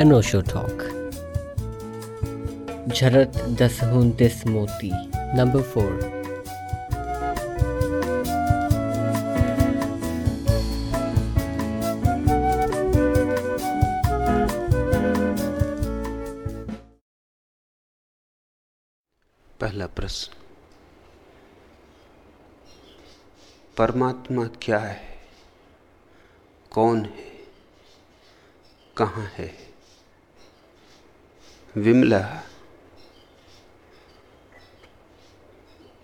अनोशो talk. झरत दस दस मोती, नंबर फोर। पहला प्रश्न। परमात्मा क्या है? कौन है? कहाँ है? विमला।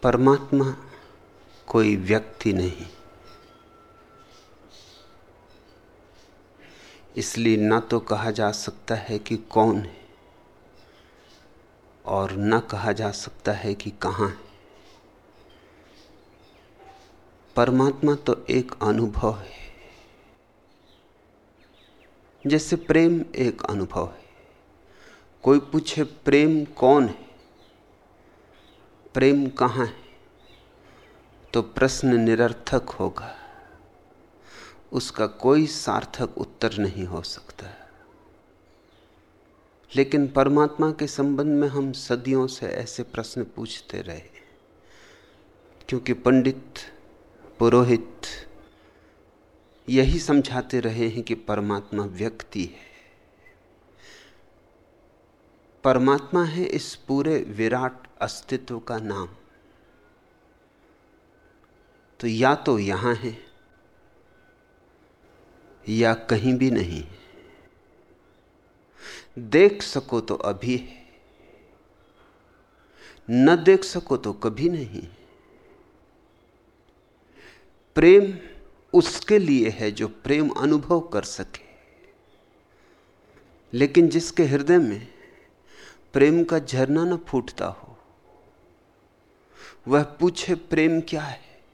परमात्मा कोई व्यक्ति नहीं। इसलिए ना तो कहा जा सकता है कि कौन है, और न कहा जा सकता है कि कहाँ है। परमात्मा तो एक अनुभव है, जैसे प्रेम एक अनुभव है। कोई पूछे, प्रेम कौन है? प्रेम कहाँ है? तो प्रश्न निरर्थक होगा। उसका कोई सार्थक उत्तर नहीं हो सकता। लेकिन परमात्मा के संबंध में हम सदियों से ऐसे प्रश्न पूछते रहे। क्योंकि पंडित, पुरोहित यही समझाते रहे हैं कि परमात्मा व्यक्ति है। परमात्मा है इस पूरे विराट अस्तित्व का नाम। तो या तो यहाँ है, या कहीं भी नहीं देख सको तो अभी है, न देख सको तो कभी नहीं प्रेम उसके लिए है जो प्रेम अनुभव कर सके, लेकिन जिसके हृदय में प्रेम का झरना न फूटता हो। वह पूछे, प्रेम क्या है?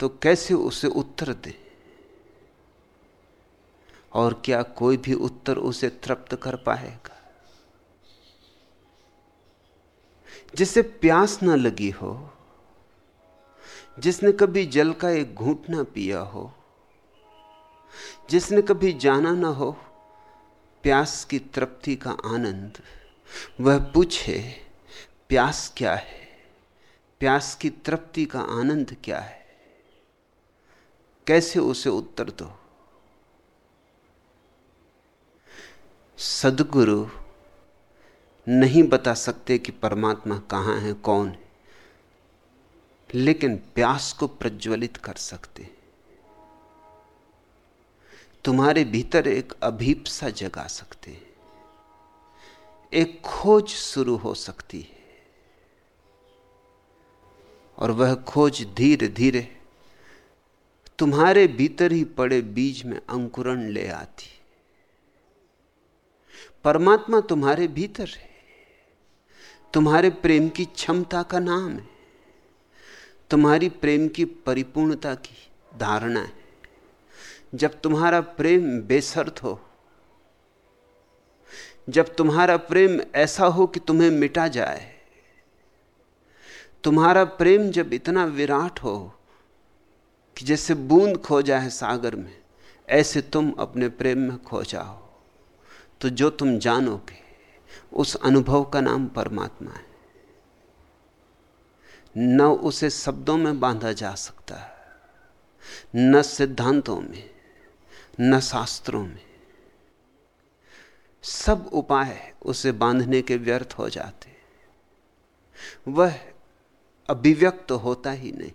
तो कैसे उसे उत्तर दे? और क्या कोई भी उत्तर उसे तृप्त कर पाएगा? जिसे प्यास ना लगी हो, जिसने कभी जल का एक घूंट ना पिया हो, जिसने कभी जाना ना हो, प्यास की तृप्ति का आनंद वह पूछे, प्यास क्या है? प्यास की तृप्ति का आनंद क्या है? कैसे उसे उत्तर दो? सदगुरु, नहीं बता सकते कि परमात्मा कहाँ है, कौन है, लेकिन प्यास को प्रज्वलित कर सकते तुम्हारे भीतर एक अभीपसा जगा सकते हैं। एक खोज शुरू हो सकती है। और वह खोज धीरे धीरे तुम्हारे भीतर ही पड़े बीज में अंकुरण ले आती परमात्मा तुम्हारे भीतर है। तुम्हारे प्रेम की क्षमता का नाम है। तुम्हारी प्रेम की परिपूर्णता की धारणा है। जब तुम्हारा प्रेम बेसर्त हो जब तुम्हारा प्रेम ऐसा हो कि तुम्हें मिटा जाए, तुम्हारा प्रेम जब इतना विराट हो कि जैसे बूंद खो जाए सागर में, ऐसे तुम अपने प्रेम में खो जाओ। तो जो तुम जानोगे, उस अनुभव का नाम परमात्मा है। न उसे शब्दों में बांधा जा सकता है न सिद्धांतों में, न शास्त्रों में। सब उपाय उसे बांधने के व्यर्थ हो जाते वह अभिव्यक्त होता ही नहीं।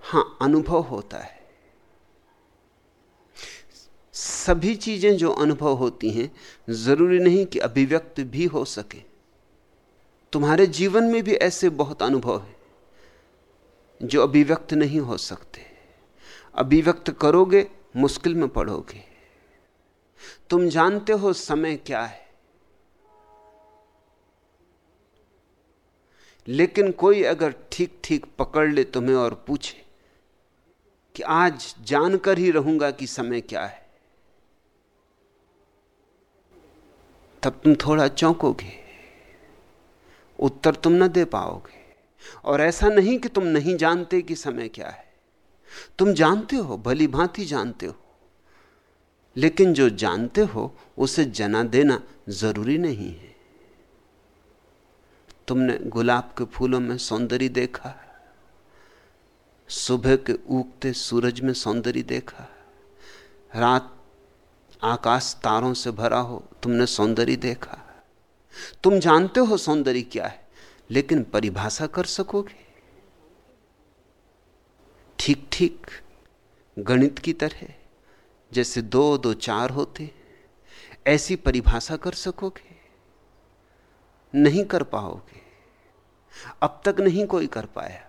हाँ, अनुभव होता है। सभी चीज़ें जो अनुभव होती हैं, ज़रूरी नहीं कि अभिव्यक्त भी हो सके। तुम्हारे जीवन में भी ऐसे बहुत अनुभव हैं, जो अभिव्यक्त नहीं हो सकते। अभिव्यक्त करोगे, मुश्किल में पड़ोगे। तुम जानते हो समय क्या है? लेकिन कोई अगर ठीक ठीक पकड़ ले तुम्हें और पूछे कि आज जानकर ही रहूँगा कि समय क्या है, तब तुम थोड़ा चौंकोगे, उत्तर तुम न दे पाओगे। और ऐसा नहीं कि तुम नहीं जानते कि समय क्या है। तुम जानते हो, भली भांति जानते हो। लेकिन जो जानते हो, उसे जना देना ज़रूरी नहीं है। तुमने गुलाब के फूलों में सौंदर्य देखा सुबह के उगते सूरज में सौंदर्य देखा रात आकाश तारों से भरा हो, तुमने सौंदर्य देखा तुम जानते हो सौंदर्य क्या है, लेकिन परिभाषा कर सकोगे? ठीक ठीक गणित की तरह। जैसे दो दो चार होते, ऐसी परिभाषा कर सकोगे? नहीं कर पाओगे। अब तक नहीं कोई कर पाया।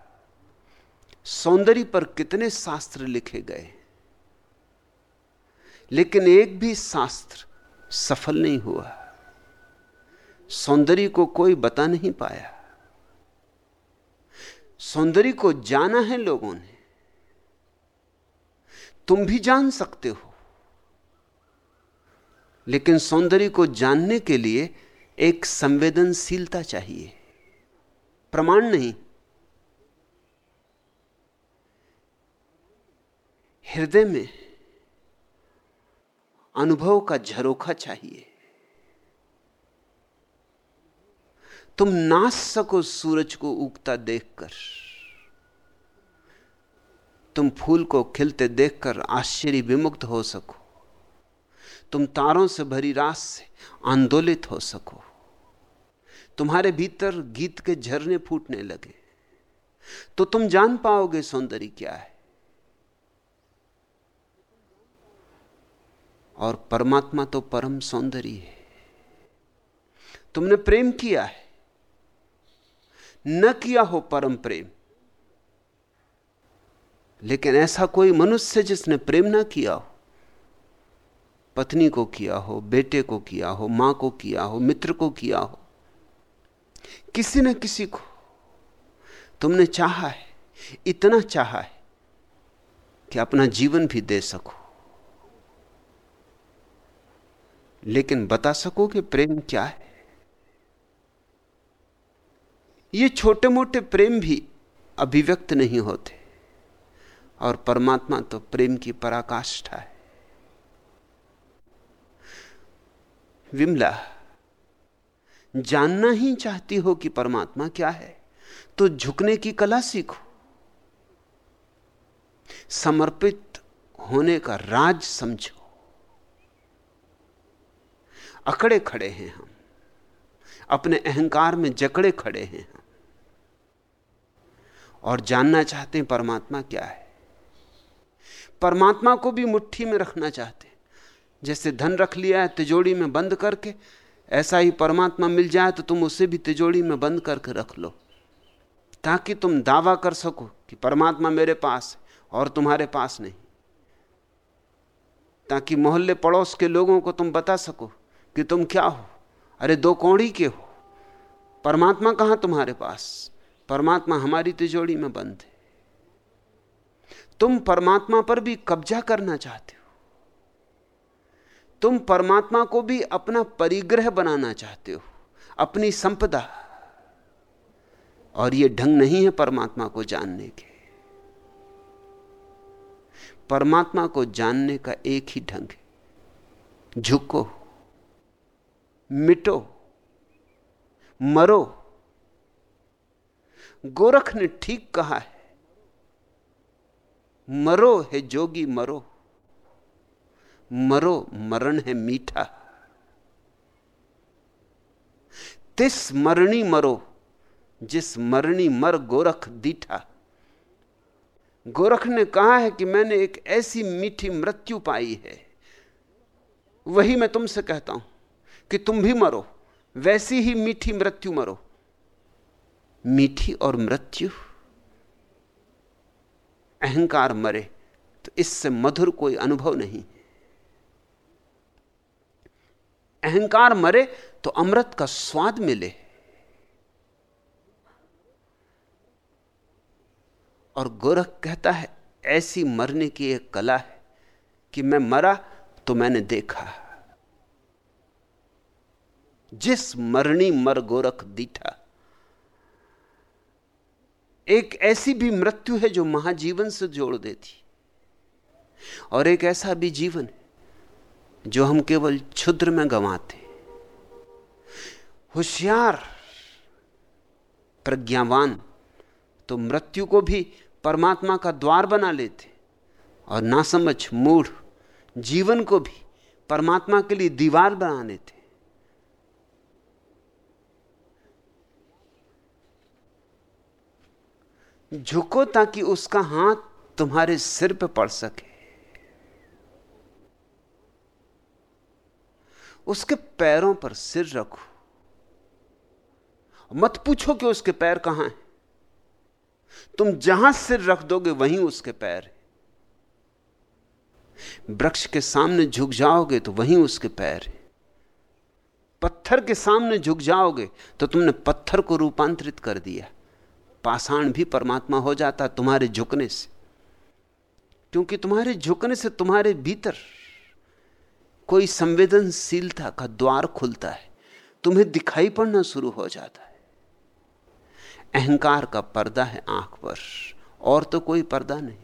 सौंदर्य पर कितने शास्त्र लिखे गए? लेकिन एक भी शास्त्र सफल नहीं हुआ। सौंदर्य को कोई बता नहीं पाया। सौंदर्य को जाना है लोगों ने। तुम भी जान सकते हो। लेकिन सौंदर्य को जानने के लिए एक संवेदनशीलता चाहिए। प्रमाण नहीं। हृदय में अनुभव का झरोखा चाहिए। तुम नाच सको सूरज को उगता देखकर। तुम फूल को खिलते देखकर आश्चर्य विमुक्त हो सको। तुम तारों से भरी रात से आंदोलित हो सको। तुम्हारे भीतर गीत के झरने फूटने लगे। तो तुम जान पाओगे सौंदर्य क्या है। और परमात्मा तो परम सौंदर्य है। तुमने प्रेम किया है। न किया हो परम प्रेम। लेकिन ऐसा कोई मनुष्य जिसने प्रेम ना किया हो पत्नी को किया हो, बेटे को किया हो, माँ को किया हो, मित्र को किया हो, किसी न किसी को तुमने चाहा है, इतना चाहा है कि अपना जीवन भी दे सको। लेकिन बता सको कि प्रेम क्या है? ये छोटे मोटे प्रेम भी अभिव्यक्त नहीं होते, और परमात्मा तो प्रेम की पराकाष्ठा है। विमला, जानना ही चाहती हो कि परमात्मा क्या है तो झुकने की कला सीखो। समर्पित होने का राज समझो। अकड़े खड़े हैं हम, अपने अहंकार में जकड़े खड़े हैं हम, और जानना चाहते हैं परमात्मा क्या है। परमात्मा को भी मुट्ठी में रखना चाहते हैं। जैसे धन रख लिया है तिजोड़ी में बंद करके, ऐसा ही परमात्मा मिल जाए तो तुम उसे भी तिजोड़ी में बंद करके रख लो, ताकि तुम दावा कर सको कि परमात्मा मेरे पास है और तुम्हारे पास नहीं। ताकि मोहल्ले पड़ोस के लोगों को तुम बता सको कि तुम क्या हो। अरे दो कौड़ी के हो। परमात्मा कहाँ तुम्हारे पास? परमात्मा हमारी तिजोड़ी में बंद है। तुम परमात्मा पर भी कब्जा करना चाहते हो। तुम परमात्मा को भी अपना परिग्रह बनाना चाहते हो, अपनी संपदा। और यह ढंग नहीं है परमात्मा को जानने के। परमात्मा को जानने का एक ही ढंग है। झुको, मिटो, मरो। गोरख ने ठीक कहा है, मरो है जोगी, मरो। मरो, मरण है मीठा। तिस मरणी मरो, जिस मरणी मर गोरख दीठा। गोरख ने कहा है कि मैंने एक ऐसी मीठी मृत्यु पाई है। वही मैं तुमसे कहता हूँ कि तुम भी मरो, वैसी ही मीठी मृत्यु मरो। मीठी और मृत्यु? अहंकार मरे तो इससे मधुर कोई अनुभव नहीं अहंकार मरे तो अमृत का स्वाद मिले। और गोरख कहता है, ऐसी मरने की एक कला है कि मैं मरा तो मैंने देखा। जिस मरणी मर गोरख दीठा, एक ऐसी भी मृत्यु है जो महाजीवन से जोड़ देती। और एक ऐसा भी जीवन है जो हम केवल क्षुद्र में गंवाते होशियार, प्रज्ञावान तो मृत्यु को भी परमात्मा का द्वार बना लेते और नासमझ मूढ़ जीवन को भी परमात्मा के लिए दीवार बना लेते झुको ताकि उसका हाथ तुम्हारे सिर पर पड़ सके। उसके पैरों पर सिर रखो। मत पूछो कि उसके पैर कहाँ हैं। तुम जहाँ सिर रख दोगे, वहीं उसके पैर है। वृक्ष के सामने झुक जाओगे तो वहीं उसके पैर है। पत्थर के सामने झुक जाओगे तो तुमने पत्थर को रूपांतरित कर दिया। पाषाण भी परमात्मा हो जाता तुम्हारे झुकने से। क्योंकि तुम्हारे झुकने से तुम्हारे भीतर कोई संवेदनशीलता का द्वार खुलता है, तुम्हें दिखाई पड़ना शुरू हो जाता है। अहंकार का पर्दा है आँख पर, और तो कोई पर्दा नहीं।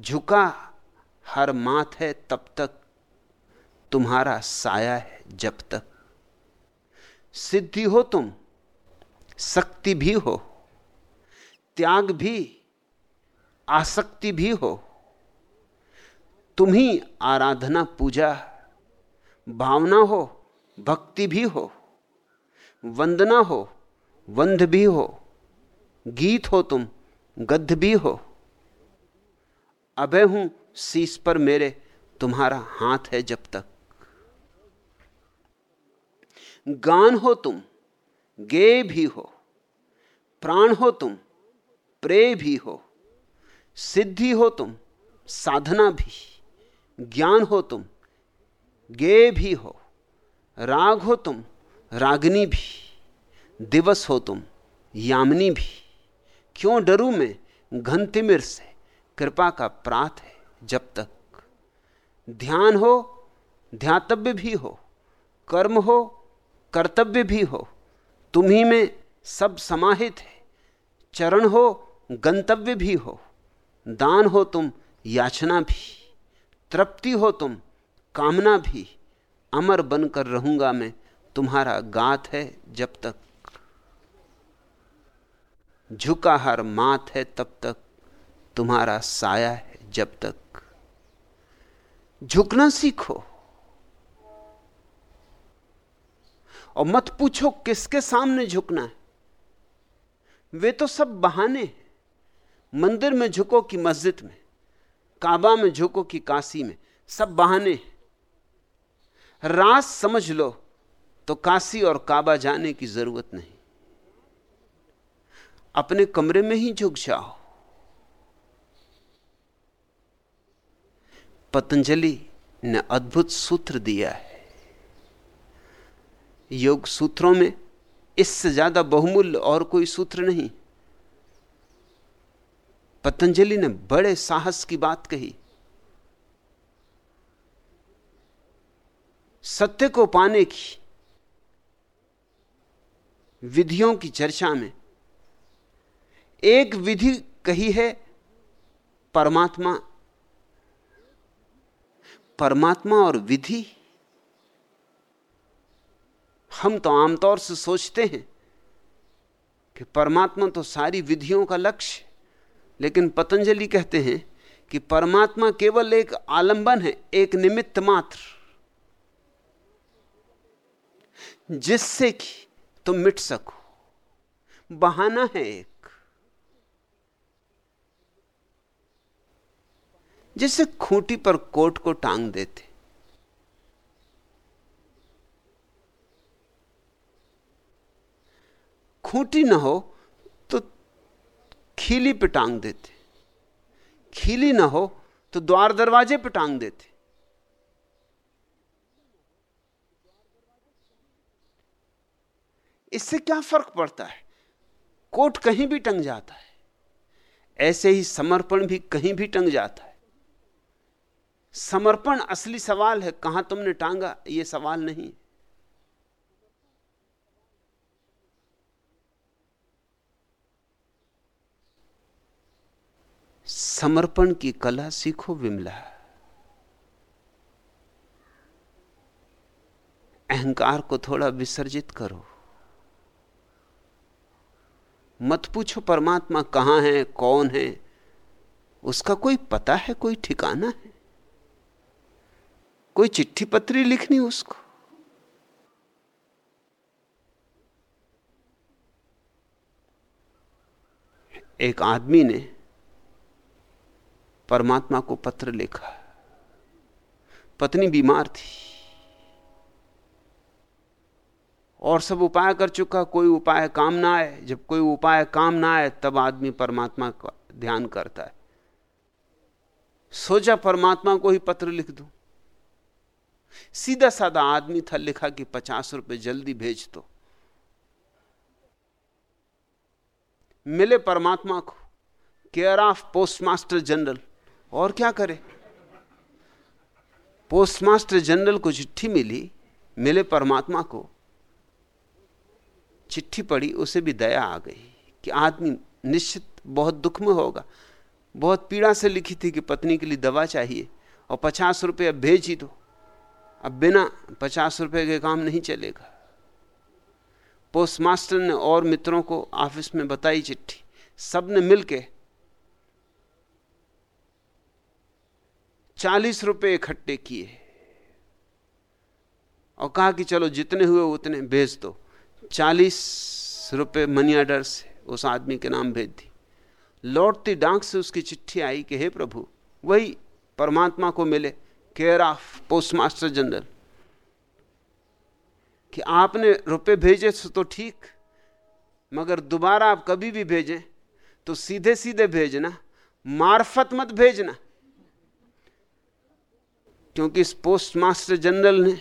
झुका हर माथ है तब तक, तुम्हारा साया है जब तक। सिद्धि हो तुम, शक्ति भी हो, त्याग भी, आसक्ति भी हो। तुम्ही आराधना पूजा, भावना हो, भक्ति भी हो, वंदना हो, वंध भी हो, गीत हो तुम गद्ध भी हो। अभय हूँ शीश पर मेरे, तुम्हारा हाथ है जब तक। गान हो तुम, गे भी हो, प्राण हो तुम, प्रे भी हो, सिद्धि हो तुम, साधना भी। ज्ञान हो तुम गे भी हो, राग हो तुम, रागनी भी, दिवस हो तुम, यामिनी भी। क्यों डरू मैं घन तिमिर से? कृपा का प्रात है जब तक। ध्यान हो, ध्यातव्य भी हो, कर्म हो, कर्तव्य भी हो तुम्ही में सब समाहित है। चरण हो, गंतव्य भी हो, दान हो तुम, याचना भी। तृप्ति हो तुम, कामना भी। अमर बनकर रहूँगा मैं, तुम्हारा गात है जब तक। झुका हर मात है तब तक, तुम्हारा साया है जब तक। झुकना सीखो। और मत पूछो किसके सामने झुकना है। वे तो सब बहाने मंदिर में झुको कि मस्जिद में। काबा में, झुको कि काशी में। सब बहाने रास समझ लो तो काशी और काबा जाने की ज़रूरत नहीं। अपने कमरे में ही झुक जाओ। पतंजलि ने अद्भुत सूत्र दिया है। योग सूत्रों में इससे ज़्यादा बहुमूल्य और कोई सूत्र नहीं। पतंजलि ने बड़े साहस की बात कही। सत्य को पाने की, विधियों की चर्चा में, एक विधि कही है, परमात्मा। परमात्मा और विधि, हम तो आमतौर से सोचते हैं कि परमात्मा तो सारी विधियों का लक्ष्य लेकिन पतंजलि कहते हैं कि परमात्मा केवल एक आलंबन है, एक निमित्त मात्र। जिससे कि तुम मिट सको। बहाना है एक। जैसे खूंटी पर कोट को टांग देते। खूंटी ना हो खीली पे टांग देते। खीली ना हो तो द्वार दरवाजे पे टांग देते। इससे क्या फ़र्क पड़ता है? कोट कहीं भी टंग जाता है। ऐसे ही समर्पण भी कहीं भी टंग जाता है। समर्पण असली सवाल है, कहाँ तुमने टांगा? यह सवाल नहीं। समर्पण की कला सीखो विमला। अहंकार को थोड़ा विसर्जित करो। मत पूछो परमात्मा कहाँ है, कौन है, उसका कोई पता है, कोई ठिकाना है। कोई चिट्ठी पत्री लिखनी उसको। एक आदमी ने परमात्मा को पत्र लिखा। पत्नी बीमार थी। और सब उपाय कर चुका, कोई उपाय काम ना आए। जब कोई उपाय काम ना आए, तब आदमी परमात्मा का ध्यान करता है। सोचा परमात्मा को ही पत्र लिख दूँ। सीधा साधा आदमी था, लिखा कि पचास रुपए जल्दी भेज दो। मिले परमात्मा को। Care of postmaster general. और क्या करे? पोस्टमास्टर जनरल को चिट्ठी मिली, मिले परमात्मा को। चिट्ठी पढ़ी, उसे भी दया आ गई कि आदमी निश्चित बहुत दुख में होगा। बहुत पीड़ा से लिखी थी कि पत्नी के लिए दवा चाहिए और पचास रुपये अब भेज ही दो। अब बिना पचास रुपये के काम नहीं चलेगा। पोस्ट मास्टर ने और मित्रों को ऑफ़िस में बताई चिट्ठी। सबने मिलके चालीस रुपए इकट्ठे किए। और कहा कि चलो जितने हुए उतने भेज दो। चालीस रुपए मनी ऑर्डर से उस आदमी के नाम भेज दी। लौटती डांक से उसकी चिट्ठी आई कि, हे प्रभु, वही परमात्मा को मिले केयर ऑफ़ पोस्टमास्टर जनरल कि आपने रुपए भेजे तो ठीक, मगर दोबारा आप कभी भी भेजें तो सीधे सीधे भेजना, मार्फत मत भेजना। क्योंकि इस पोस्टमास्टर जनरल ने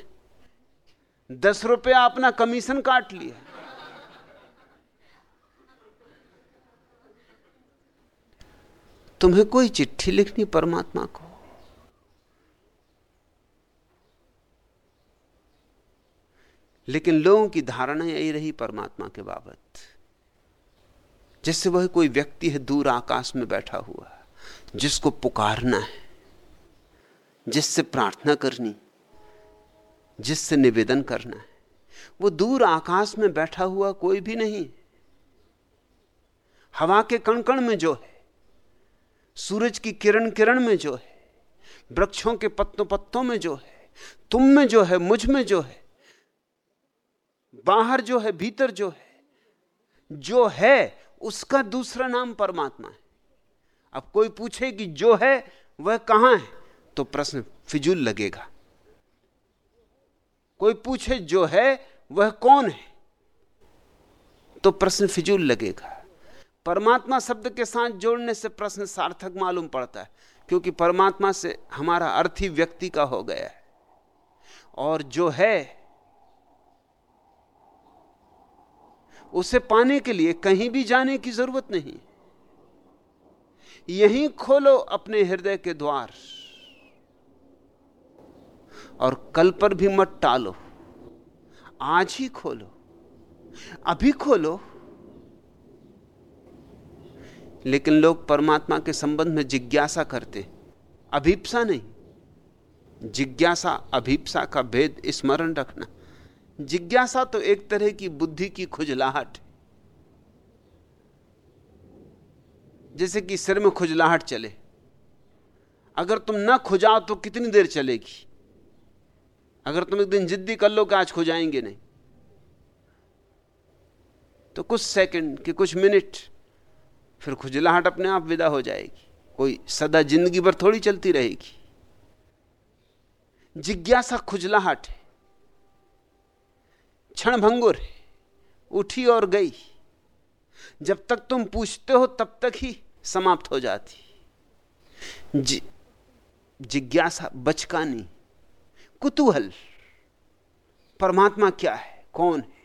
दस रुपया अपना कमीशन काट लिया। तुम्हें कोई चिट्ठी लिखनी परमात्मा को? लेकिन लोगों की धारणा यही रही परमात्मा के बाबत जैसे वह कोई व्यक्ति है दूर आकाश में बैठा हुआ, जिसको पुकारना है। जिससे प्रार्थना करनी, जिससे निवेदन करना है। वो दूर आकाश में बैठा हुआ कोई भी नहीं। हवा के कण कण में जो है, सूरज की किरण किरण में जो है, वृक्षों के पत्तों पत्तों में जो है, तुम में जो है, मुझमें जो है, बाहर जो है, भीतर जो है जो है, उसका दूसरा नाम परमात्मा है। अब कोई पूछे कि जो है, वह कहाँ है? तो प्रश्न फिजूल लगेगा। कोई पूछे जो है, वह कौन है? तो प्रश्न फिजूल लगेगा। परमात्मा शब्द के साथ जोड़ने से प्रश्न सार्थक मालूम पड़ता है, क्योंकि परमात्मा से हमारा अर्थ ही व्यक्ति का हो गया है। और जो है, उसे पाने के लिए कहीं भी जाने की ज़रूरत नहीं। यहीं खोलो अपने हृदय के द्वार। और कल पर भी मत टालो। आज ही खोलो। अभी खोलो। लेकिन लोग परमात्मा के संबंध में जिज्ञासा करते। अभीपसा नहीं। जिज्ञासा, अभीपसा का भेद स्मरण रखना। जिज्ञासा तो एक तरह की बुद्धि की खुजलाहट जैसे कि सिर में खुजलाहट चले। अगर तुम ना खुजाओ तो कितनी देर चलेगी? अगर तुम एक दिन जिद्दी कर लो कि आज खुजाएँगे नहीं। तो कुछ सेकंड कि कुछ मिनट फिर खुजलाहट अपने आप विदा हो जाएगी। कोई सदा ज़िंदगी भर थोड़ी चलती रहेगी। जिज्ञासा खुजलाहट है। क्षण भंगुर है। उठी और गई। जब तक तुम पूछते हो, तब तक ही समाप्त हो जाती। जिज्ञासा बचकानी। कुतूहल। परमात्मा क्या है? कौन है?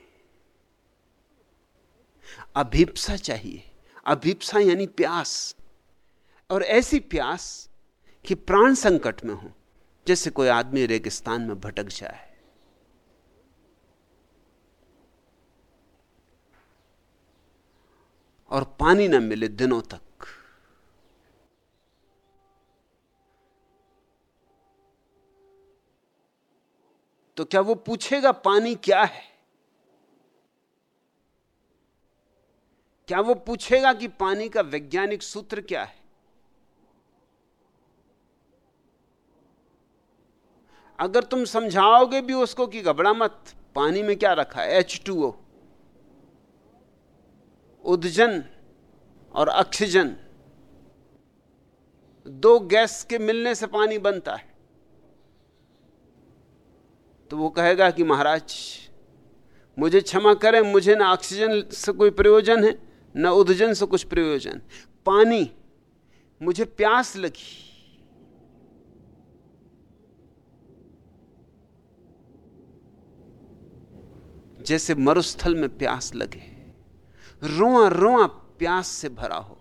अभिप्सा चाहिए। अभिप्सा यानी प्यास। और ऐसी प्यास कि प्राण संकट में हो, जैसे कोई आदमी रेगिस्तान में भटक जाए। और पानी न मिले दिनों तक। तो क्या वो पूछेगा पानी क्या है? क्या वो पूछेगा कि पानी का वैज्ञानिक सूत्र क्या है? अगर तुम समझाओगे भी उसको कि घबरा मत, पानी में क्या रखा है? एच टू ओ उदजन और ऑक्सीजन। दो गैस के मिलने से पानी बनता है। तो वो कहेगा कि महाराज, मुझे क्षमा करें, मुझे ना ऑक्सीजन से कोई प्रयोजन है, न उदजन से कुछ प्रयोजन। पानी, मुझे प्यास लगी। जैसे मरुस्थल में प्यास लगे। रोआ रोआ प्यास से भरा हो।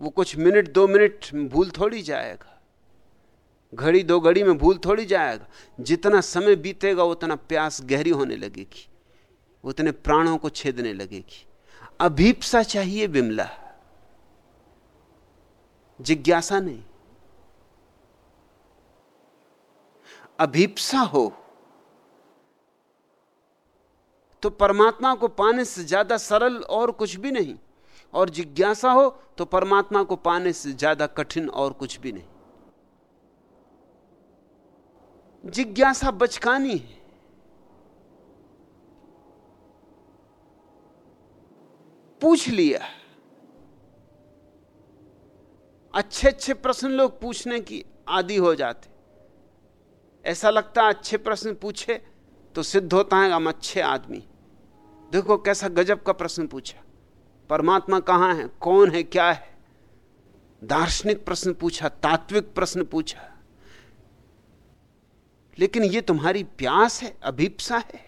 वो कुछ मिनट, दो मिनट भूल थोड़ी जाएगा। घड़ी दो घड़ी में भूल थोड़ी जाएगा। जितना समय बीतेगा, उतना प्यास गहरी होने लगेगी। उतने प्राणों को छेदने लगेगी। अभीपसा चाहिए विमला। जिज्ञासा नहीं। अभीपसा हो तो परमात्मा को पाने से ज़्यादा सरल और कुछ भी नहीं। और जिज्ञासा हो तो परमात्मा को पाने से ज़्यादा कठिन और कुछ भी नहीं। जिज्ञासा बचकानी है। पूछ लिया। अच्छे अच्छे प्रश्न लोग पूछने की आदि हो जाते। ऐसा लगता है अच्छे प्रश्न पूछे तो सिद्ध होता है हम अच्छे आदमी। देखो कैसा गजब का प्रश्न पूछा। परमात्मा कहाँ है? कौन है? क्या है? दार्शनिक प्रश्न पूछा, तात्विक प्रश्न पूछा। लेकिन यह तुम्हारी प्यास है, अभीपसा है।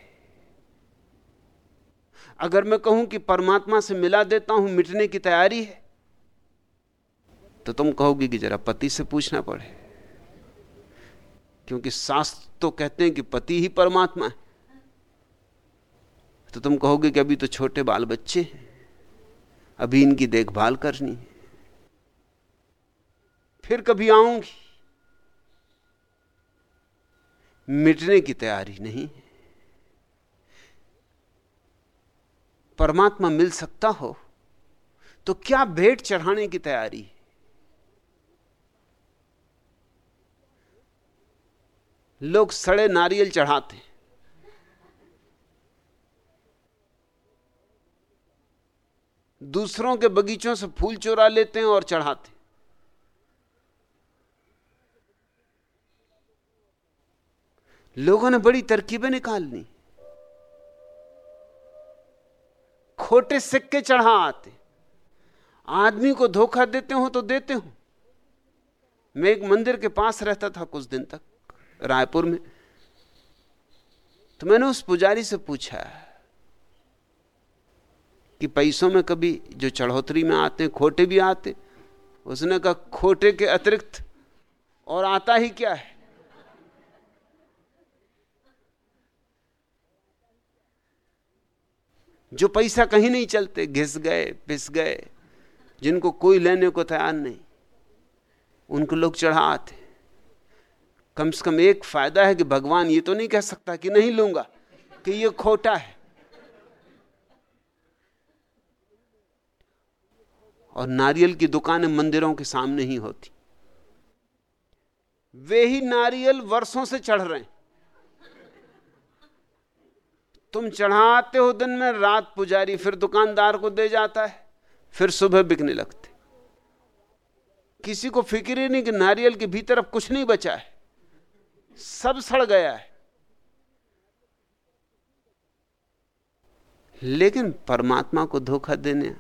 अगर मैं कहूँ कि परमात्मा से मिला देता हूँ, मिटने की तैयारी है तो तुम कहोगे कि जरा पति से पूछना पड़े। क्योंकि शास्त्र तो कहते हैं कि पति ही परमात्मा है। तो तुम कहोगे कि अभी तो छोटे बाल बच्चे हैं, अभी इनकी देखभाल करनी है। फिर कभी आऊँगी। मिटने की तैयारी नहीं है। परमात्मा मिल सकता हो तो क्या भेंट चढ़ाने की तैयारी है? लोग सड़े नारियल चढ़ाते हैं। दूसरों के बगीचों से फूल चुरा लेते हैं और चढ़ाते लोगों ने बड़ी तरकीबें निकालनी खोटे सिक्के चढ़ा आते आदमी को धोखा देते हो तो देते हो। मैं एक मंदिर के पास रहता था कुछ दिन तक, रायपुर में। तो मैंने उस पुजारी से पूछा कि पैसों में कभी जो चढ़ोतरी में आते हैं खोटे भी आते? उसने कहा, खोटे के अतिरिक्त और आता ही क्या है? जो पैसा कहीं नहीं चलते, घिस गए, पिस गए, जिनको कोई लेने को तैयार नहीं, उनको लोग चढ़ा आते। कम से कम एक फ़ायदा है कि भगवान ये तो नहीं कह सकता कि नहीं लूँगा, कि ये खोटा है। और नारियल की दुकानें मंदिरों के सामने ही होती। वे ही नारियल वर्षों से चढ़ रहे हैं। तुम चढ़ाते हो दिन में, रात पुजारी फिर दुकानदार को दे जाता है, फिर सुबह बिकने लगते। किसी को फ़िक्र ही नहीं कि नारियल के भीतर अब कुछ नहीं बचा है। सब सड़ गया है। लेकिन परमात्मा को धोखा देने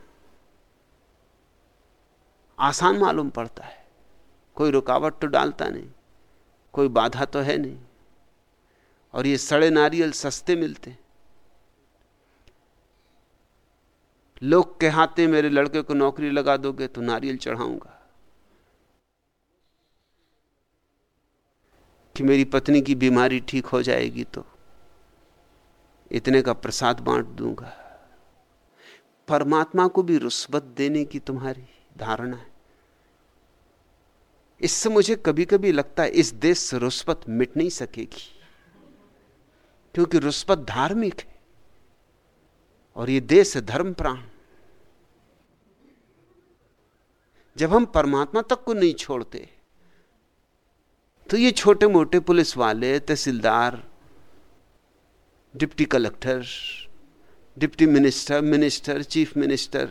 आसान मालूम पड़ता है। कोई रुकावट तो डालता नहीं, कोई बाधा तो है नहीं। और ये सड़े नारियल सस्ते मिलते लोग कहते मेरे लड़के को नौकरी लगा दोगे तो नारियल चढ़ाऊँगा। कि मेरी पत्नी की बीमारी ठीक हो जाएगी तो इतने का प्रसाद बांट दूँगा। परमात्मा को भी रुस्बत देने की तुम्हारी धारणा है। इससे मुझे कभी कभी लगता है, इस देश से रुस्पत मिट नहीं सकेगी। क्योंकि रुस्पत धार्मिक है। और ये देश है धर्म प्राण। जब हम परमात्मा तक को नहीं छोड़ते तो ये छोटे मोटे पुलिस वाले, tehsildar, deputy collector, deputy minister minister, chief minister,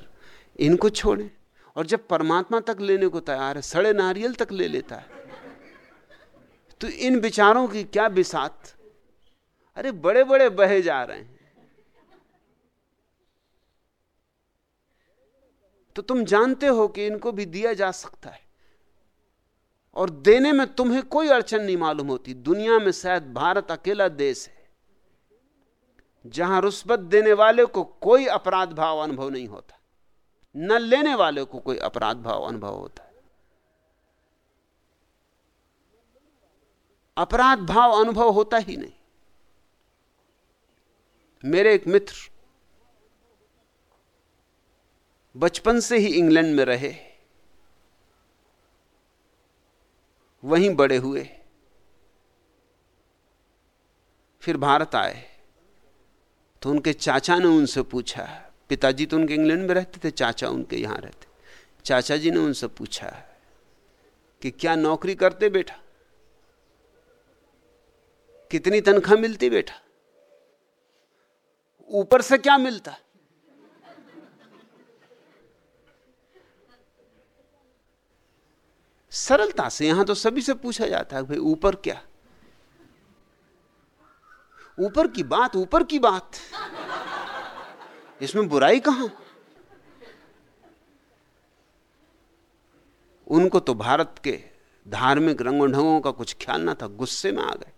इनको छोड़े। और जब परमात्मा तक लेने को तैयार है, सड़े नारियल तक ले लेता है तो इन विचारों की क्या बिसात? अरे बड़े बड़े बहे जा रहे हैं। तो तुम जानते हो कि इनको भी दिया जा सकता है। और देने में तुम्हें कोई अड़चन नहीं मालूम होती। दुनिया में शायद भारत अकेला देश है, जहाँ रुस्बत देने वाले को कोई अपराध भाव अनुभव नहीं होता। न लेने वाले को कोई अपराध भाव अनुभव होता है। अपराध भाव अनुभव होता ही नहीं। मेरे एक मित्र बचपन से ही इंग्लैंड में रहे, वहीं बड़े हुए, फिर भारत आए। तो उनके चाचा ने उनसे पूछा, पिताजी तो उनके इंग्लैंड में रहते थे, चाचा उनके यहाँ रहते। चाचा जी ने उनसे पूछा कि क्या नौकरी करते बेटा? कितनी तनख्वाह मिलती बेटा? ऊपर से क्या मिलता? सरलता से यहाँ तो सभी से पूछा जाता है, भाई, ऊपर क्या? ऊपर की बात, ऊपर की बात। इसमें बुराई कहाँ? उनको तो भारत के धार्मिक रंगों ढंगों का कुछ ख्याल ना था, गुस्से में आ गए।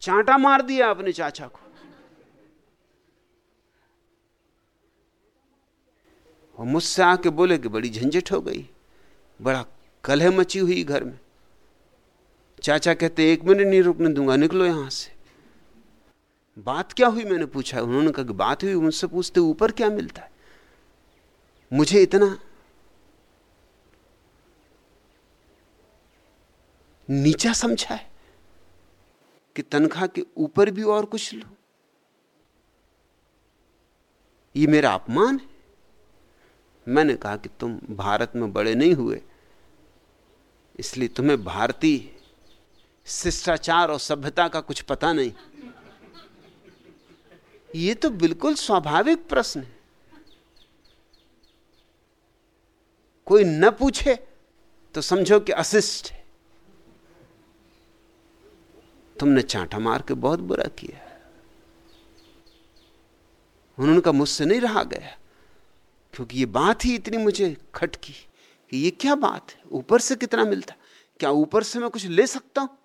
चांटा मार दिया अपने चाचा को। और मुझसे आके बोले कि बड़ी झंझट हो गई, बड़ा कलह मची हुई घर में। चाचा कहते, एक मिनट नहीं रुकने दूँगा, निकलो यहाँ से। बात क्या हुई, मैंने पूछा। उन्होंने कहा कि बात हुई मुझसे पूछते, ऊपर क्या मिलता है? मुझे इतना नीचा समझा है कि तनख्वाह के ऊपर भी और कुछ लो। ये मेरा अपमान है। मैंने कहा कि तुम भारत में बड़े नहीं हुए। इसलिए तुम्हें भारतीय शिष्टाचार और सभ्यता का कुछ पता नहीं। ये तो बिल्कुल स्वाभाविक प्रश्न है। कोई न पूछे तो समझो कि अशिष्ट है। तुमने चांटा मार के बहुत बुरा किया। उन्होंने कहा, मुझसे नहीं रहा गया, क्योंकि ये बात ही इतनी मुझे खटकी। कि ये क्या बात है? ऊपर से कितना मिलता क्या ऊपर से मैं कुछ ले सकता हूँ?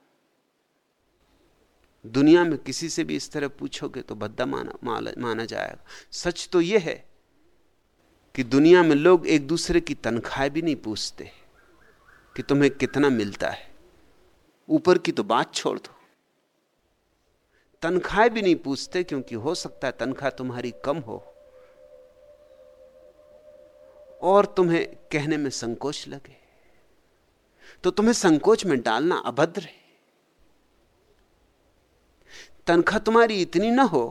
दुनिया में किसी से भी इस तरह पूछोगे तो भद्दा माना माना जाएगा। सच तो यह है कि दुनिया में लोग एक दूसरे की तनख्वाह भी नहीं पूछते कि तुम्हें कितना मिलता है। ऊपर की तो बात छोड़ दो। तनख्वाह भी नहीं पूछते क्योंकि हो सकता है तनख्वाह तुम्हारी कम हो। और तुम्हें कहने में संकोच लगे तो तुम्हें संकोच में डालना अभद्र है। तनख्वाह तुम्हारी इतनी ना हो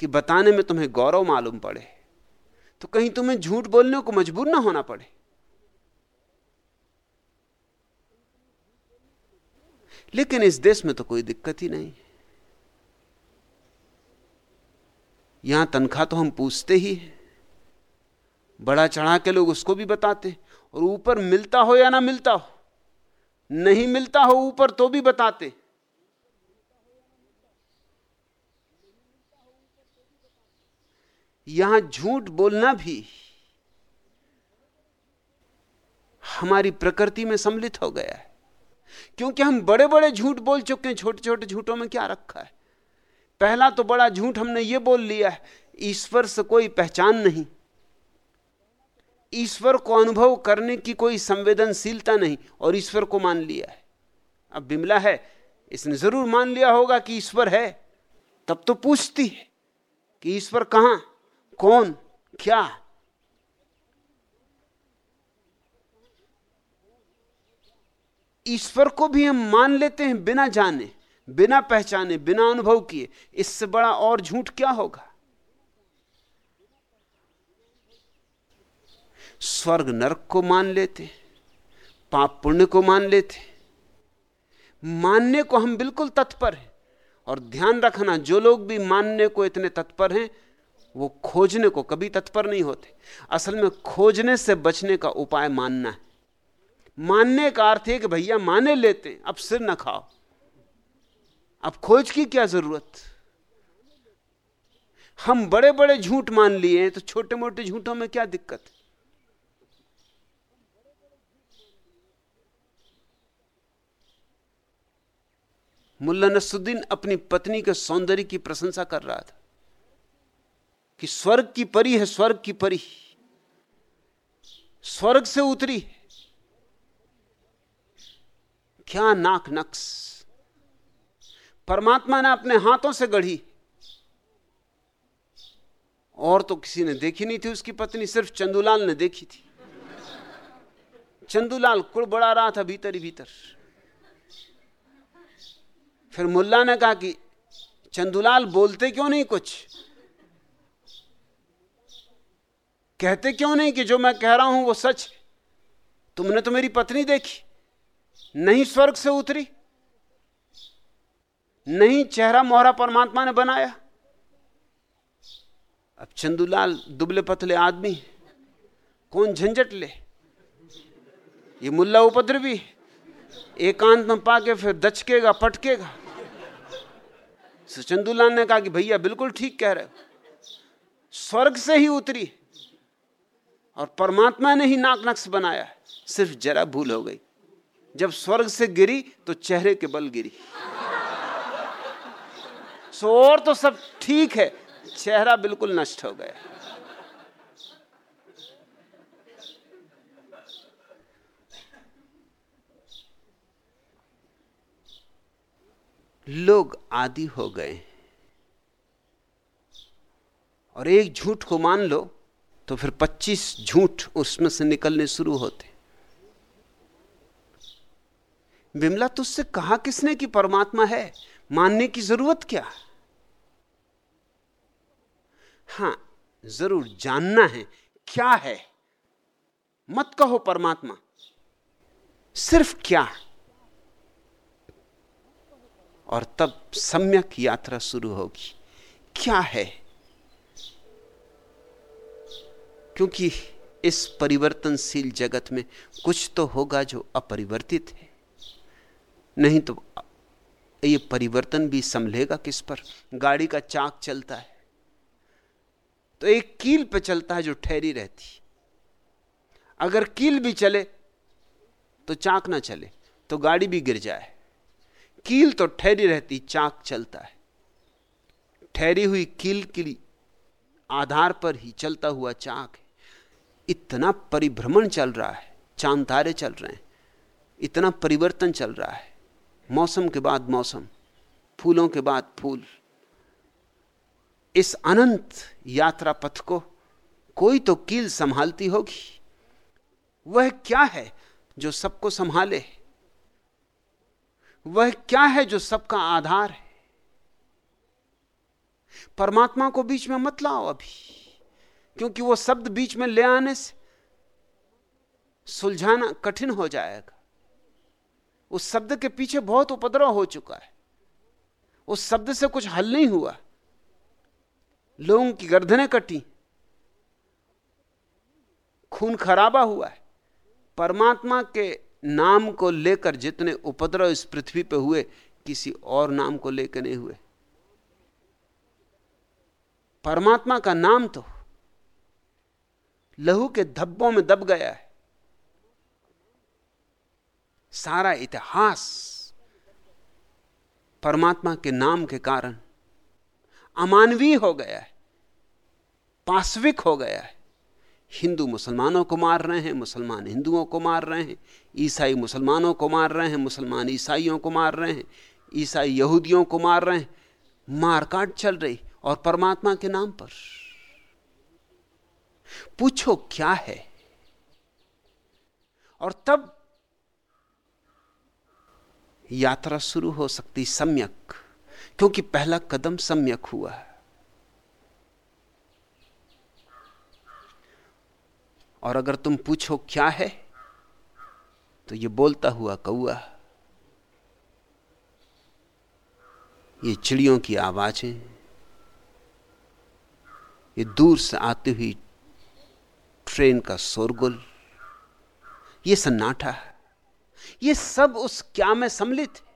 कि बताने में तुम्हें गौरव मालूम पड़े तो कहीं तुम्हें झूठ बोलने को मजबूर ना होना पड़े। लेकिन इस देश में तो कोई दिक्कत ही नहीं। यहाँ तनख्वाह तो हम पूछते ही हैं। बड़ा चढ़ा के लोग उसको भी बताते, और ऊपर मिलता हो या ना मिलता हो, नहीं मिलता हो ऊपर तो भी बताते। यहाँ झूठ बोलना भी हमारी प्रकृति में सम्मिलित हो गया है। क्योंकि हम बड़े बड़े झूठ बोल चुके हैं छोटे छोटे झूठों में क्या रखा है? पहला तो बड़ा झूठ हमने ये बोल लिया है, ईश्वर से कोई पहचान नहीं। ईश्वर को अनुभव करने की कोई संवेदनशीलता नहीं, और ईश्वर को मान लिया है। अब बिमला है, इसने ज़रूर मान लिया होगा कि ईश्वर है। तब तो पूछती है कि ईश्वर कहाँ, कौन, क्या? ईश्वर को भी हम मान लेते हैं बिना जाने, बिना पहचाने, बिना अनुभव किए। इससे बड़ा और झूठ क्या होगा? स्वर्ग नरक को मान लेते, पाप पुण्य को मान लेते। मानने को हम बिल्कुल तत्पर हैं। और ध्यान रखना, जो लोग भी मानने को इतने तत्पर हैं, वो खोजने को कभी तत्पर नहीं होते। असल में खोजने से बचने का उपाय मानना है। मानने का अर्थ है कि भैया माने लेते, अब सिर न खाओ। अब खोज की क्या ज़रूरत? हम बड़े बड़े झूठ मान लिए हैं तो छोटे मोटे झूठों में क्या दिक्कत? है मुल्ला नसुद्दीन अपनी पत्नी के सौंदर्य की प्रशंसा कर रहा था कि स्वर्ग की परी है, स्वर्ग की परी। स्वर्ग से उतरी क्या नाक नक्स परमात्मा ने अपने हाथों से गढ़ी। और तो किसी ने देखी नहीं थी, उसकी पत्नी सिर्फ़ चंदूलाल ने देखी थी। चंदूलाल कुड़बड़ा रहा था भीतर ही भीतर। फिर मुल्ला ने कहा कि, चंदूलाल, बोलते क्यों नहीं कुछ? कहते क्यों नहीं कि जो मैं कह रहा हूँ वो सच? तुमने तो मेरी पत्नी देखी। नहीं स्वर्ग से उतरी। नहीं चेहरा मोहरा परमात्मा ने बनाया। अब चंदूलाल, दुबले पतले आदमी कौन झंझट ले? ये मुल्ला उपद्रवी एकांत में पाके फिर दचकेगा, पटकेगा। चंदूलाल ने कहा कि भैया, बिल्कुल ठीक कह रहे हो। स्वर्ग से ही उतरी और परमात्मा ने ही नाक नक्श बनाया। सिर्फ़ जरा भूल हो गई। जब स्वर्ग से गिरी तो चेहरे के बल गिरी। सो और तो सब ठीक है, चेहरा बिल्कुल नष्ट हो गया। लोग आदि हो गए। और एक झूठ को मान लो तो फिर 25 झूठ उसमें से निकलने शुरू होते। विमला, तुझसे कहा किसने कि परमात्मा है? मानने की ज़रूरत क्या? हाँ, ज़रूर जानना है, क्या है। मत कहो परमात्मा। सिर्फ़ क्या? और तब सम्यक यात्रा शुरू होगी। क्या है? क्योंकि इस परिवर्तनशील जगत में कुछ तो होगा जो अपरिवर्तित है। नहीं तो ये परिवर्तन भी संभलेगा किस पर? गाड़ी का चाक चलता है तो एक कील पे चलता है जो ठहरी रहती। अगर कील भी चले तो चाक ना चले तो गाड़ी भी गिर जाए। कील तो ठहरी रहती, चाक चलता है। ठहरी हुई कील के आधार पर ही चलता हुआ चाक है। इतना परिभ्रमण चल रहा है, चाँद तारे चल रहे हैं, इतना परिवर्तन चल रहा है। मौसम के बाद मौसम, फूलों के बाद फूल। इस अनंत यात्रा पथ को कोई तो कील संभालती होगी। वह क्या है जो सबको संभाले? वह क्या है जो सबका आधार है? परमात्मा को बीच में मत लाओ अभी, क्योंकि वो शब्द बीच में ले आने से सुलझाना कठिन हो जाएगा। उस शब्द के पीछे बहुत उपद्रव हो चुका है। उस शब्द से कुछ हल नहीं हुआ। लोगों की गर्दनें कटी। खून खराबा हुआ है। परमात्मा के नाम को लेकर जितने उपद्रव इस पृथ्वी पर हुए, किसी और नाम को लेकर नहीं हुए। परमात्मा का नाम तो लहू के धब्बों में दब गया है। सारा इतिहास परमात्मा के नाम के कारण अमानवीय हो गया है पाश्विक हो गया है। हिंदू मुसलमानों को मार रहे हैं, मुसलमान हिंदुओं को मार रहे हैं, ईसाई मुसलमानों को मार रहे हैं, मुसलमान ईसाइयों को मार रहे हैं, ईसाई यहूदियों को मार रहे हैं। मारकाट चल रही और परमात्मा के नाम पर। पूछो क्या है? और तब यात्रा शुरू हो सकती, सम्यक, क्योंकि पहला कदम सम्यक हुआ है। और अगर तुम पूछो क्या है तो ये बोलता हुआ कौआ ये चिड़ियों की आवाज़ें, ये दूर से आती हुई ट्रेन का शोरगुल, ये सन्नाटा, ये सब उस क्या में सम्मिलित है?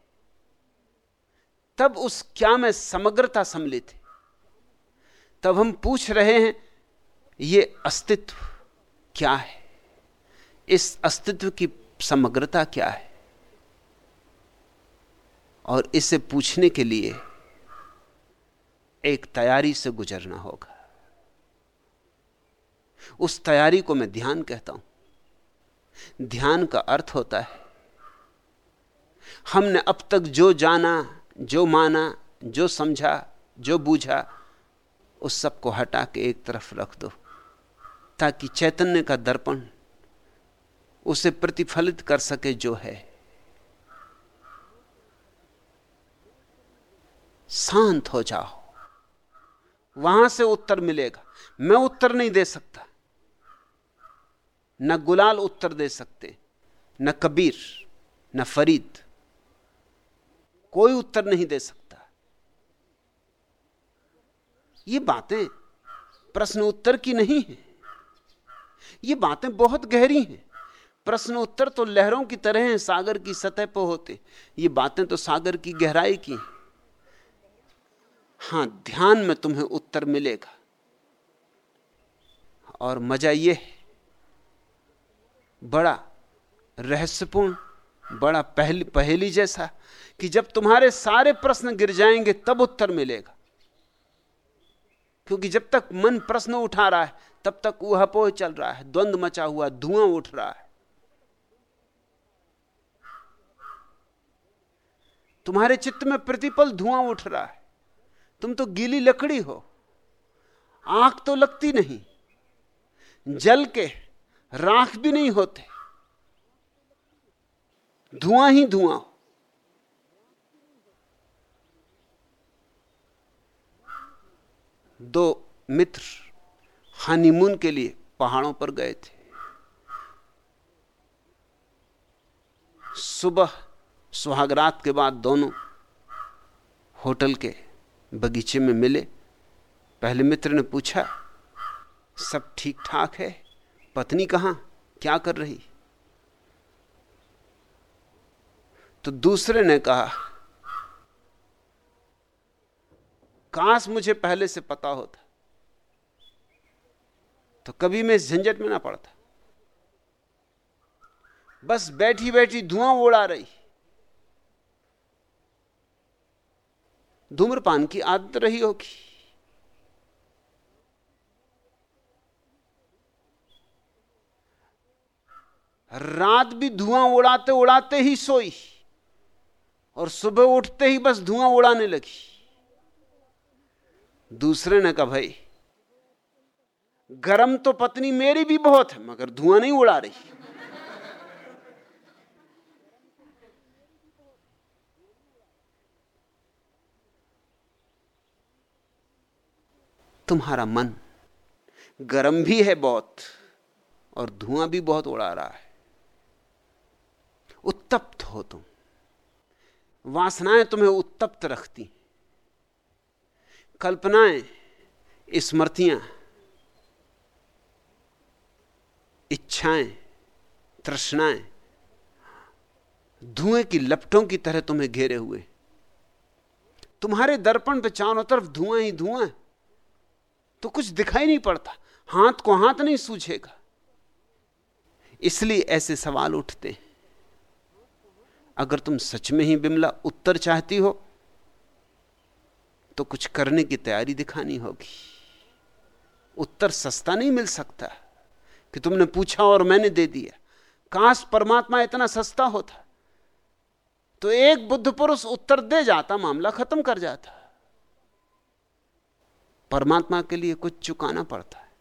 तब उस क्या में समग्रता सम्मिलित है? तब हम पूछ रहे हैं, ये अस्तित्व क्या है? इस अस्तित्व की समग्रता क्या है? और इसे पूछने के लिए एक तैयारी से गुजरना होगा। उस तैयारी को मैं ध्यान कहता हूँ। ध्यान का अर्थ होता है, हमने अब तक जो जाना, जो माना, जो समझा, जो बूझा, उस सबको हटा के एक तरफ़ रख दो। ताकि चैतन्य का दर्पण उसे प्रतिफलित कर सके जो है। शांत हो जाओ। वहाँ से उत्तर मिलेगा। मैं उत्तर नहीं दे सकता। न गुलाल उत्तर दे सकते, न कबीर, न फरीद। कोई उत्तर नहीं दे सकता। ये बातें प्रश्न उत्तर की नहीं है। ये बातें बहुत गहरी हैं। प्रश्न उत्तर तो लहरों की तरह हैं, सागर की सतह पर होते। ये बातें तो सागर की गहराई की हैं। हाँ, ध्यान में तुम्हें उत्तर मिलेगा। और मज़ा यह है, बड़ा रहस्यपूर्ण, बड़ा पहली पहेली जैसा कि जब तुम्हारे सारे प्रश्न गिर जाएँगे, तब उत्तर मिलेगा। क्योंकि जब तक मन प्रश्न उठा रहा है, तब तक उहापोह चल रहा है, द्वंद मचा हुआ, धुआँ उठ रहा है। तुम्हारे चित्त में प्रतिपल धुआँ उठ रहा है। तुम तो गीली लकड़ी हो। आँख तो लगती नहीं। जल के राख भी नहीं होते। धुआँ ही धुआँ हो। दो मित्र हनीमून के लिए पहाड़ों पर गए थे। सुबह सुहागरात के बाद दोनों होटल के बगीचे में मिले। पहले मित्र ने पूछा, सब ठीक ठाक है? पत्नी कहाँ? क्या कर रही? तो दूसरे ने कहा काश मुझे पहले से पता होता। तो कभी मैं झंझट में ना पड़ता। बस बैठी बैठी धुआँ उड़ा रही। धूम्रपान की आदत रही होगी। रात भी धुआँ उड़ाते उड़ाते ही सोई। और सुबह उठते ही बस धुआँ उड़ाने लगी। दूसरे ने कहा, भाई, गरम तो पत्नी मेरी भी बहुत है, मगर धुआँ नहीं उड़ा रही। तुम्हारा मन गरम भी है बहुत और धुआँ भी बहुत उड़ा रहा है। उत्तप्त हो तुम। वासनाएँ तुम्हें उत्तप्त रखती कल्पनाएँ, स्मृतियाँ, इच्छाएँ, तृष्णाएँ, धुएँ की लपटों की तरह तुम्हें घेरे हुए। तुम्हारे दर्पण पे चारों तरफ़ धुआँ ही धुआँ। तो कुछ दिखाई नहीं पड़ता, हाथ को हाथ नहीं सूझेगा। इसलिए ऐसे सवाल उठते हैं। अगर तुम सच में ही बिमला उत्तर चाहती हो तो कुछ करने की तैयारी दिखानी होगी। उत्तर सस्ता नहीं मिल सकता कि तुमने पूछा और मैंने दे दिया। काश परमात्मा इतना सस्ता होता। तो एक बुद्ध पुरुष उत्तर दे जाता, मामला खत्म कर जाता। परमात्मा के लिए कुछ चुकाना पड़ता है।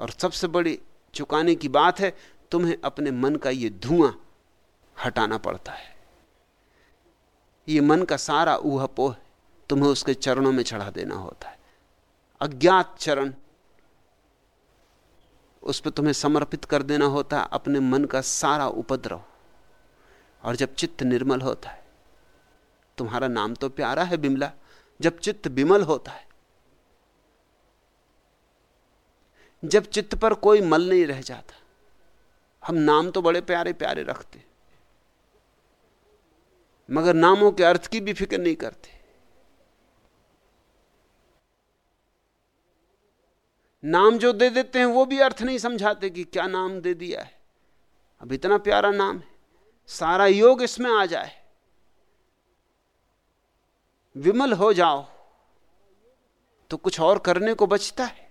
और सबसे बड़ी चुकाने की बात है, तुम्हें अपने मन का यह धुआँ हटाना पड़ता है। ये मन का सारा ऊहपोह तुम्हें उसके चरणों में चढ़ा देना होता है। अज्ञात चरण, उस पर तुम्हें समर्पित कर देना होता है, अपने मन का सारा उपद्रव। और जब चित्त निर्मल होता है, तुम्हारा नाम तो प्यारा है बिमला, जब चित्त विमल होता है, जब चित्त पर कोई मल नहीं रह जाता, हम नाम तो बड़े प्यारे प्यारे रखते मगर नामों के अर्थ की भी फ़िक्र नहीं करते। नाम जो दे देते हैं वो भी अर्थ नहीं समझाते कि क्या नाम दे दिया है। अब इतना प्यारा नाम है, सारा योग इसमें आ जाए। विमल हो जाओ तो कुछ और करने को बचता है।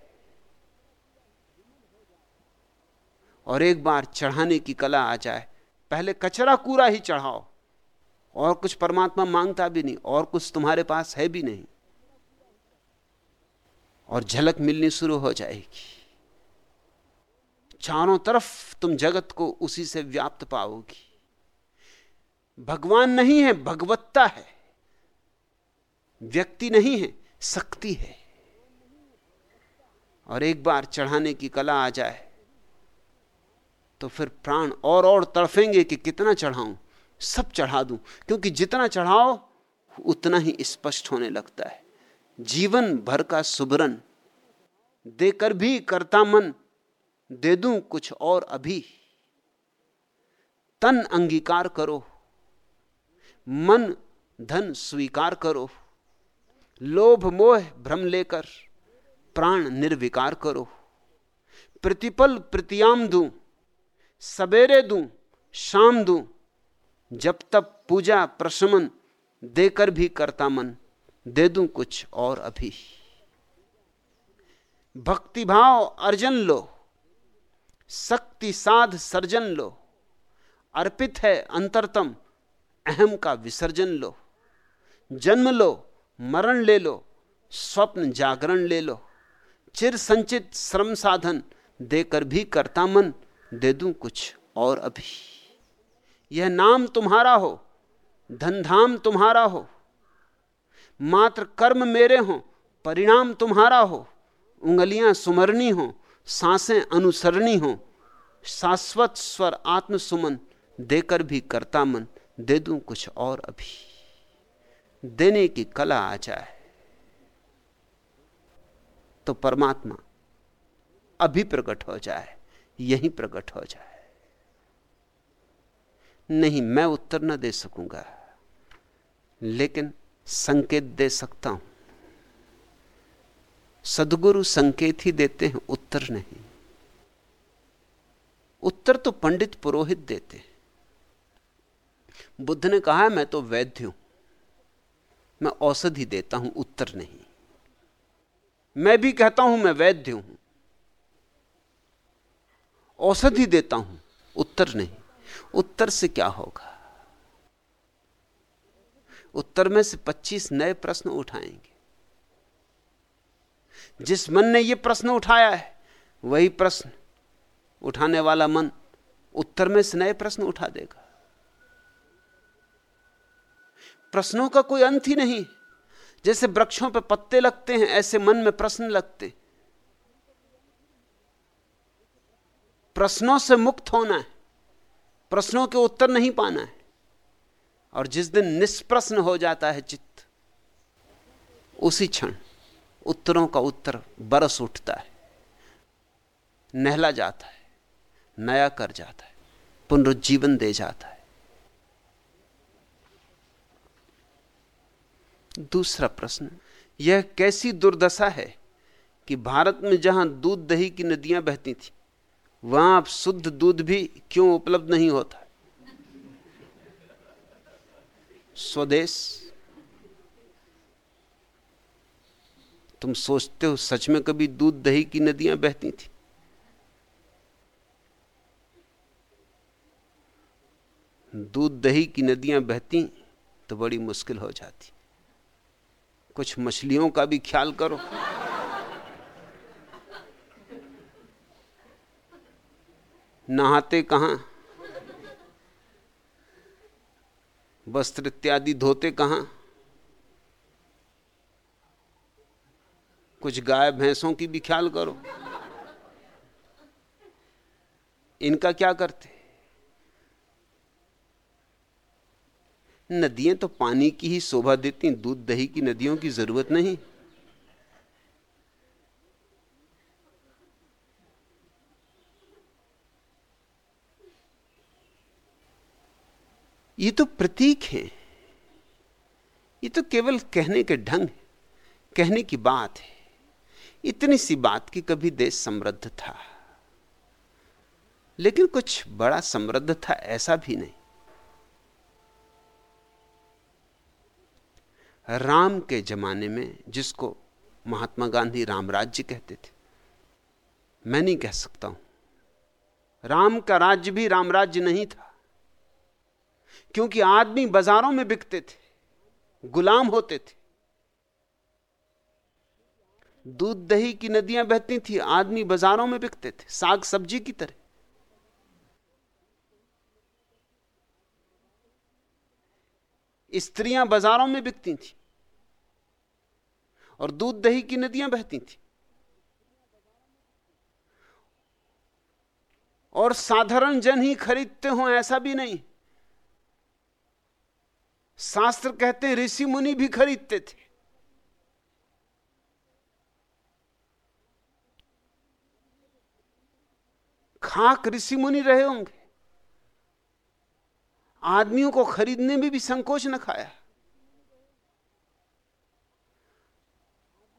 और एक बार चढ़ाने की कला आ जाए, पहले कचरा कूड़ा ही चढ़ाओ, और कुछ परमात्मा माँगता भी नहीं, और कुछ तुम्हारे पास है भी नहीं। और झलक मिलनी शुरू हो जाएगी। चारों तरफ़ तुम जगत को उसी से व्याप्त पाओगी। भगवान नहीं है, भगवत्ता है। व्यक्ति नहीं है, शक्ति है। और एक बार चढ़ाने की कला आ जाए तो फिर प्राण और और तड़फेंगे कि कितना चढ़ाऊं। सब चढ़ा दूँ, क्योंकि जितना चढ़ाओ, उतना ही स्पष्ट होने लगता है। जीवन भर का सुबरन देकर भी करता मन, दे दूँ कुछ और अभी। तन अंगीकार करो, मन धन स्वीकार करो, लोभ मोह भ्रम लेकर प्राण निर्विकार करो। प्रतिपल प्रतियाम दूँ, सवेरे दूँ, शाम दूँ, जब तब पूजा प्रशमन देकर भी करता मन। दे दूँ कुछ और अभी। भक्तिभाव अर्जन लो, शक्ति साध सर्जन लो, अर्पित है अंतरतम, अहम का विसर्जन लो। जन्म लो, मरण ले लो, स्वप्न जागरण ले लो। चिर संचित श्रम साधन देकर भी करता मन, दे दूँ कुछ और अभी। यह नाम तुम्हारा हो धनधाम तुम्हारा हो। मात्र कर्म मेरे हो, परिणाम तुम्हारा हो। उंगलियाँ सुमरनी हो, साँसें अनुसरणी हो। शाश्वत स्वर आत्म सुमन देकर भी करता मन, दे दूँ कुछ और अभी। देने की कला आ जाए। तो परमात्मा अभी प्रकट हो जाए, यही प्रकट हो जाए। नहीं, मैं उत्तर न दे सकूँगा, लेकिन संकेत दे सकता हूँ। सदगुरु संकेत ही देते हैं, उत्तर नहीं। उत्तर तो पंडित पुरोहित देते हैं। बुद्ध ने कहा है मैं तो वैद्य हूँ। मैं औषधि देता हूँ, उत्तर नहीं। मैं भी कहता हूँ, मैं वैद्य हूँ। औषधि देता हूँ, उत्तर नहीं। उत्तर से क्या होगा? उत्तर में से 25 नए प्रश्न उठाएँगे। जिस मन ने यह प्रश्न उठाया है, वही प्रश्न उठाने वाला मन उत्तर में से नए प्रश्न उठा देगा। प्रश्नों का कोई अंत ही नहीं। जैसे वृक्षों पर पत्ते लगते हैं, ऐसे मन में प्रश्न लगते प्रश्नों से मुक्त होना है। प्रश्नों के उत्तर नहीं पाना है। और जिस दिन निष्प्रश्न हो जाता है चित्त, उसी क्षण उत्तरों का उत्तर बरस उठता है। नहला जाता है, नया कर जाता है, पुनरुज्जीवन दे जाता है। दूसरा प्रश्न, यह कैसी दुर्दशा है कि भारत में जहाँ दूध दही की नदियाँ बहती थी, वहाँ अब शुद्ध दूध भी क्यों उपलब्ध नहीं होता? स्वदेश। तुम सोचते हो सच में कभी दूध दही की नदियाँ बहती थी? दूध दही की नदियाँ बहती तो बड़ी मुश्किल हो जाती। कुछ मछलियों का भी ख्याल करो। नहाते कहाँ? वस्त्र इत्यादि धोते कहाँ? कुछ गाय भैंसों की भी ख्याल करो। इनका क्या करते? नदियाँ तो पानी की ही शोभा देती दूध, दही की नदियों की ज़रूरत नहीं। ये तो प्रतीक है। ये तो केवल कहने के ढंग कहने की बात है। इतनी सी बात कि कभी देश समृद्ध था। लेकिन कुछ बड़ा समृद्ध था ऐसा भी नहीं। राम के जमाने में जिसको महात्मा गांधी रामराज्य कहते थे, मैं नहीं कह सकता हूँ। राम का राज्य भी रामराज्य नहीं था। क्योंकि आदमी बाजारों में बिकते थे, गुलाम होते थे। दूध दही की नदियाँ बहती थी, आदमी बाजारों में बिकते थे, साग सब्ज़ी की तरह। स्त्रियाँ बाजारों में बिकती थी और दूध दही की नदियाँ बहती थी। और साधारण जन ही खरीदते हो ऐसा भी नहीं। शास्त्र कहते हैं ऋषि मुनि भी खरीदते थे। खाक ऋषि मुनि रहे होंगे। आदमियों को खरीदने में भी भी संकोच न खाया।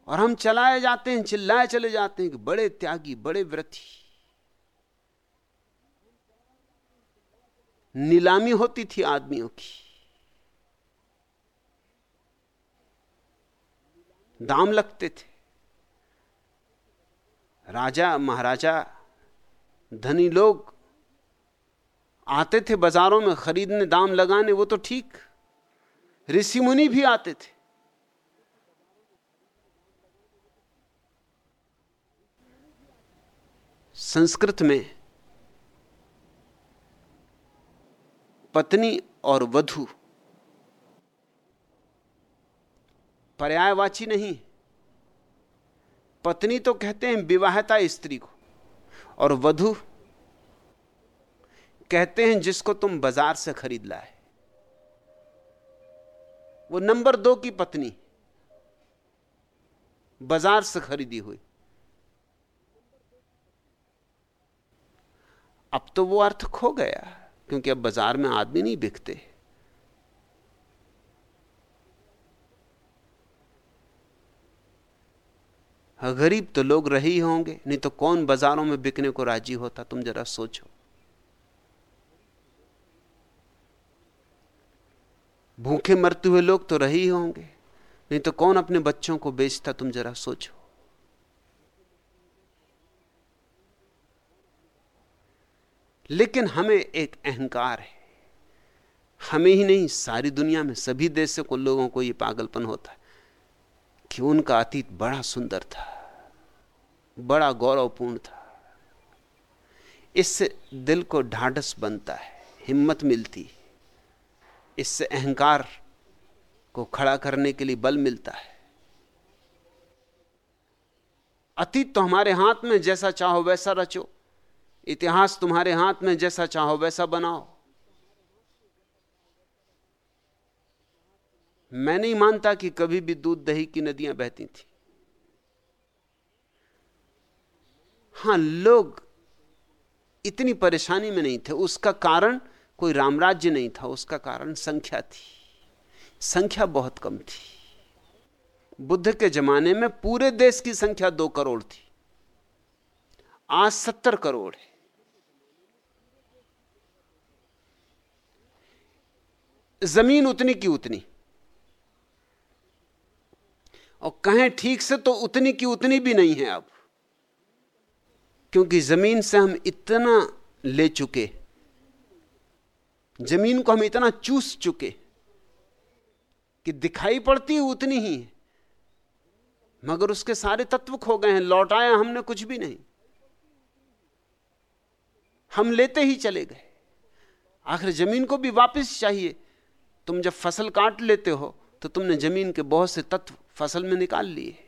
और हम चलाए जाते हैं, चिल्लाए चले जाते हैं कि बड़े त्यागी, बड़े व्रती। नीलामी होती थी आदमियों की। दाम लगते थे। राजा, महाराजा, धनी लोग आते थे बाजारों में खरीदने, दाम लगाने, वो तो ठीक। ऋषि मुनि भी आते थे। संस्कृत में पत्नी और वधु पर्यायवाची नहीं। पत्नी तो कहते हैं विवाहता स्त्री को, और वधु कहते हैं जिसको तुम बाज़ार से खरीद लाए। वो नंबर दो की पत्नी बाज़ार से खरीदी हुई। अब तो वो अर्थ खो गया, क्योंकि अब बाज़ार में आदमी नहीं बिकते। गरीब तो लोग रहे ही होंगे, नहीं तो कौन बाजारों में बिकने को राज़ी होता? तुम जरा सोचो। भूखे मरते हुए लोग तो रहे ही होंगे, नहीं तो कौन अपने बच्चों को बेचता? तुम जरा सोचो। लेकिन हमें एक अहंकार है। हमें ही नहीं, सारी दुनिया में सभी देशों को लोगों को यह पागलपन होता है। कि उनका अतीत बड़ा सुंदर था, बड़ा गौरवपूर्ण था। इससे दिल को ढाढ़स बनता है, हिम्मत मिलती इससे अहंकार को खड़ा करने के लिए बल मिलता है। अतीत तो हमारे हाथ में जैसा चाहो वैसा रचो, इतिहास तुम्हारे हाथ में जैसा चाहो वैसा बनाओ। मैं नहीं मानता कि कभी भी दूध दही की नदियाँ बहती थी। हाँ, लोग इतनी परेशानी में नहीं थे। उसका कारण कोई रामराज्य नहीं था, उसका कारण संख्या थी। संख्या बहुत कम थी। बुद्ध के जमाने में पूरे देश की संख्या दो करोड़ थी। आज सत्तर करोड़ है। ज़मीन उतनी की उतनी। और कहें ठीक से तो उतनी की उतनी भी नहीं है अब। क्योंकि ज़मीन से हम इतना ले चुके, ज़मीन को हम इतना चूस चुके कि दिखाई पड़ती है उतनी ही, मगर उसके सारे तत्व खो गए हैं, लौटाया हमने कुछ भी नहीं। हम लेते ही चले गए। आखिर ज़मीन को भी वापस चाहिए। तुम जब फ़सल काट लेते हो तो तुमने ज़मीन के बहुत से तत्व फ़सल में निकाल लिए।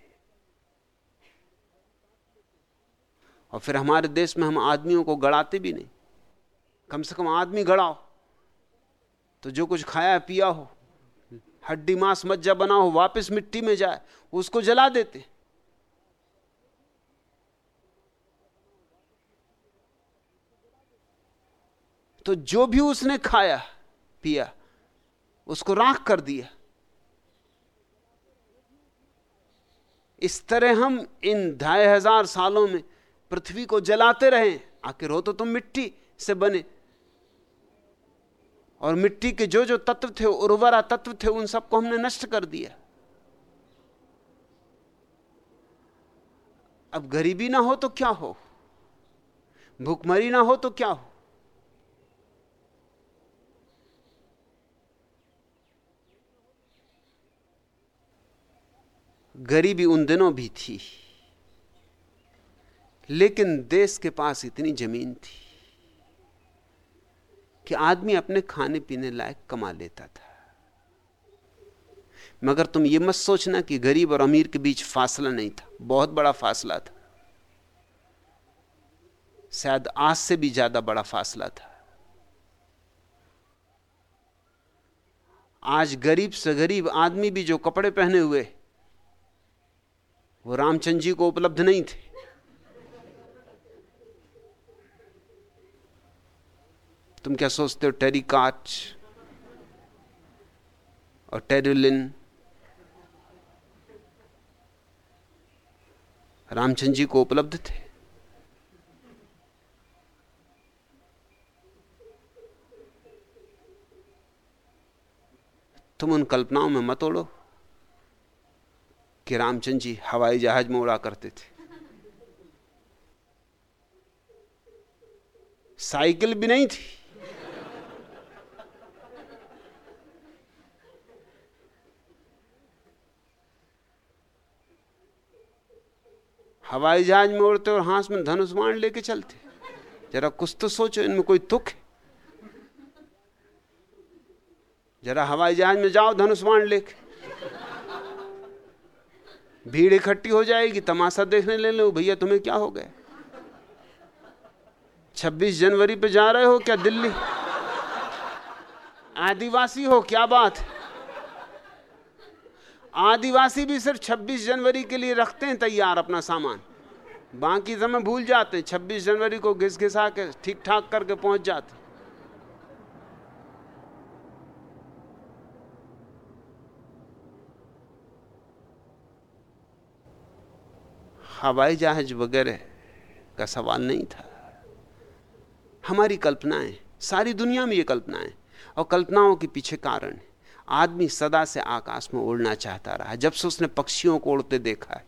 और फिर हमारे देश में हम आदमियों को गड़ाते भी नहीं। कम से कम आदमी गड़ाओ। तो जो कुछ खाया, पिया हो, हड्डी मांस मज्जा बना हो, वापस मिट्टी में जाए, उसको जला देते। तो जो भी उसने खाया, पिया, उसको राख कर दिया। इस तरह हम इन ढाई हज़ार सालों में पृथ्वी को जलाते रहे। आखिर हो तो तुम मिट्टी से बने। और मिट्टी के जो जो तत्व थे, उर्वरा तत्व थे, उन सबको हमने नष्ट कर दिया। अब गरीबी ना हो तो क्या हो? भूखमरी ना हो तो क्या हो? गरीबी उन दिनों भी थी। लेकिन देश के पास इतनी ज़मीन थी कि आदमी अपने खाने पीने लायक कमा लेता था। मगर तुम ये मत सोचना कि गरीब और अमीर के बीच फासला नहीं था, बहुत बड़ा फासला था। शायद आज से भी ज़्यादा बड़ा फासला था। आज गरीब से गरीब आदमी भी जो कपड़े पहने हुए वो रामचंद्र जी को उपलब्ध नहीं थे। तुम क्या सोचते हो टेरी काच और टेरिलिन रामचंद्र जी को उपलब्ध थे। तुम उन कल्पनाओं में मत ओढ़ो। कि रामचंद्र जी हवाई जहाज़ में उड़ा करते थे। साइकिल भी नहीं थी। हवाई जहाज़ में उड़ते और हाथ में धनुष बाण लेके चलते। जरा कुछ तो सोचो, इनमें कोई तुक है? जरा हवाई जहाज़ में जाओ, धनुष बाण लेके। भीड़ इकट्ठी हो जाएगी, तमाशा देखने ले लो, भैया, तुम्हें क्या हो गया? 26 जनवरी पे जा रहे हो क्या दिल्ली? आदिवासी हो, क्या बात? आदिवासी भी सिर्फ़ 26 जनवरी के लिए रखते हैं तैयार अपना सामान। बाकी समय भूल जाते हैं 26 जनवरी को घिस घिसा के ठीक ठाक करके पहुँच जाते। हवाई जहाज़ वगैरह का सवाल नहीं था। हमारी कल्पनाएँ, सारी दुनिया में ये कल्पनाएँ, और कल्पनाओं के पीछे कारण। आदमी सदा से आकाश में उड़ना चाहता रहा। जब से उसने पक्षियों को उड़ते देखा है,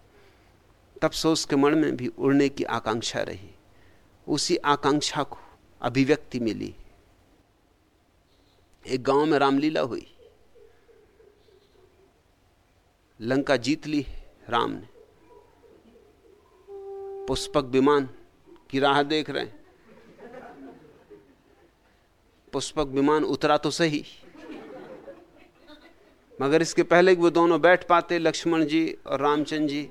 तब से उसके मन में भी उड़ने की आकांक्षा रही। उसी आकांक्षा को अभिव्यक्ति मिली। एक गाँव में रामलीला हुई। लंका जीत ली राम ने। पुष्पक विमान की राह देख रहे हैं। पुष्पक विमान उतरा तो सही। मगर इसके पहले कि वो दोनों बैठ पाते, लक्ष्मण जी और रामचंद्र जी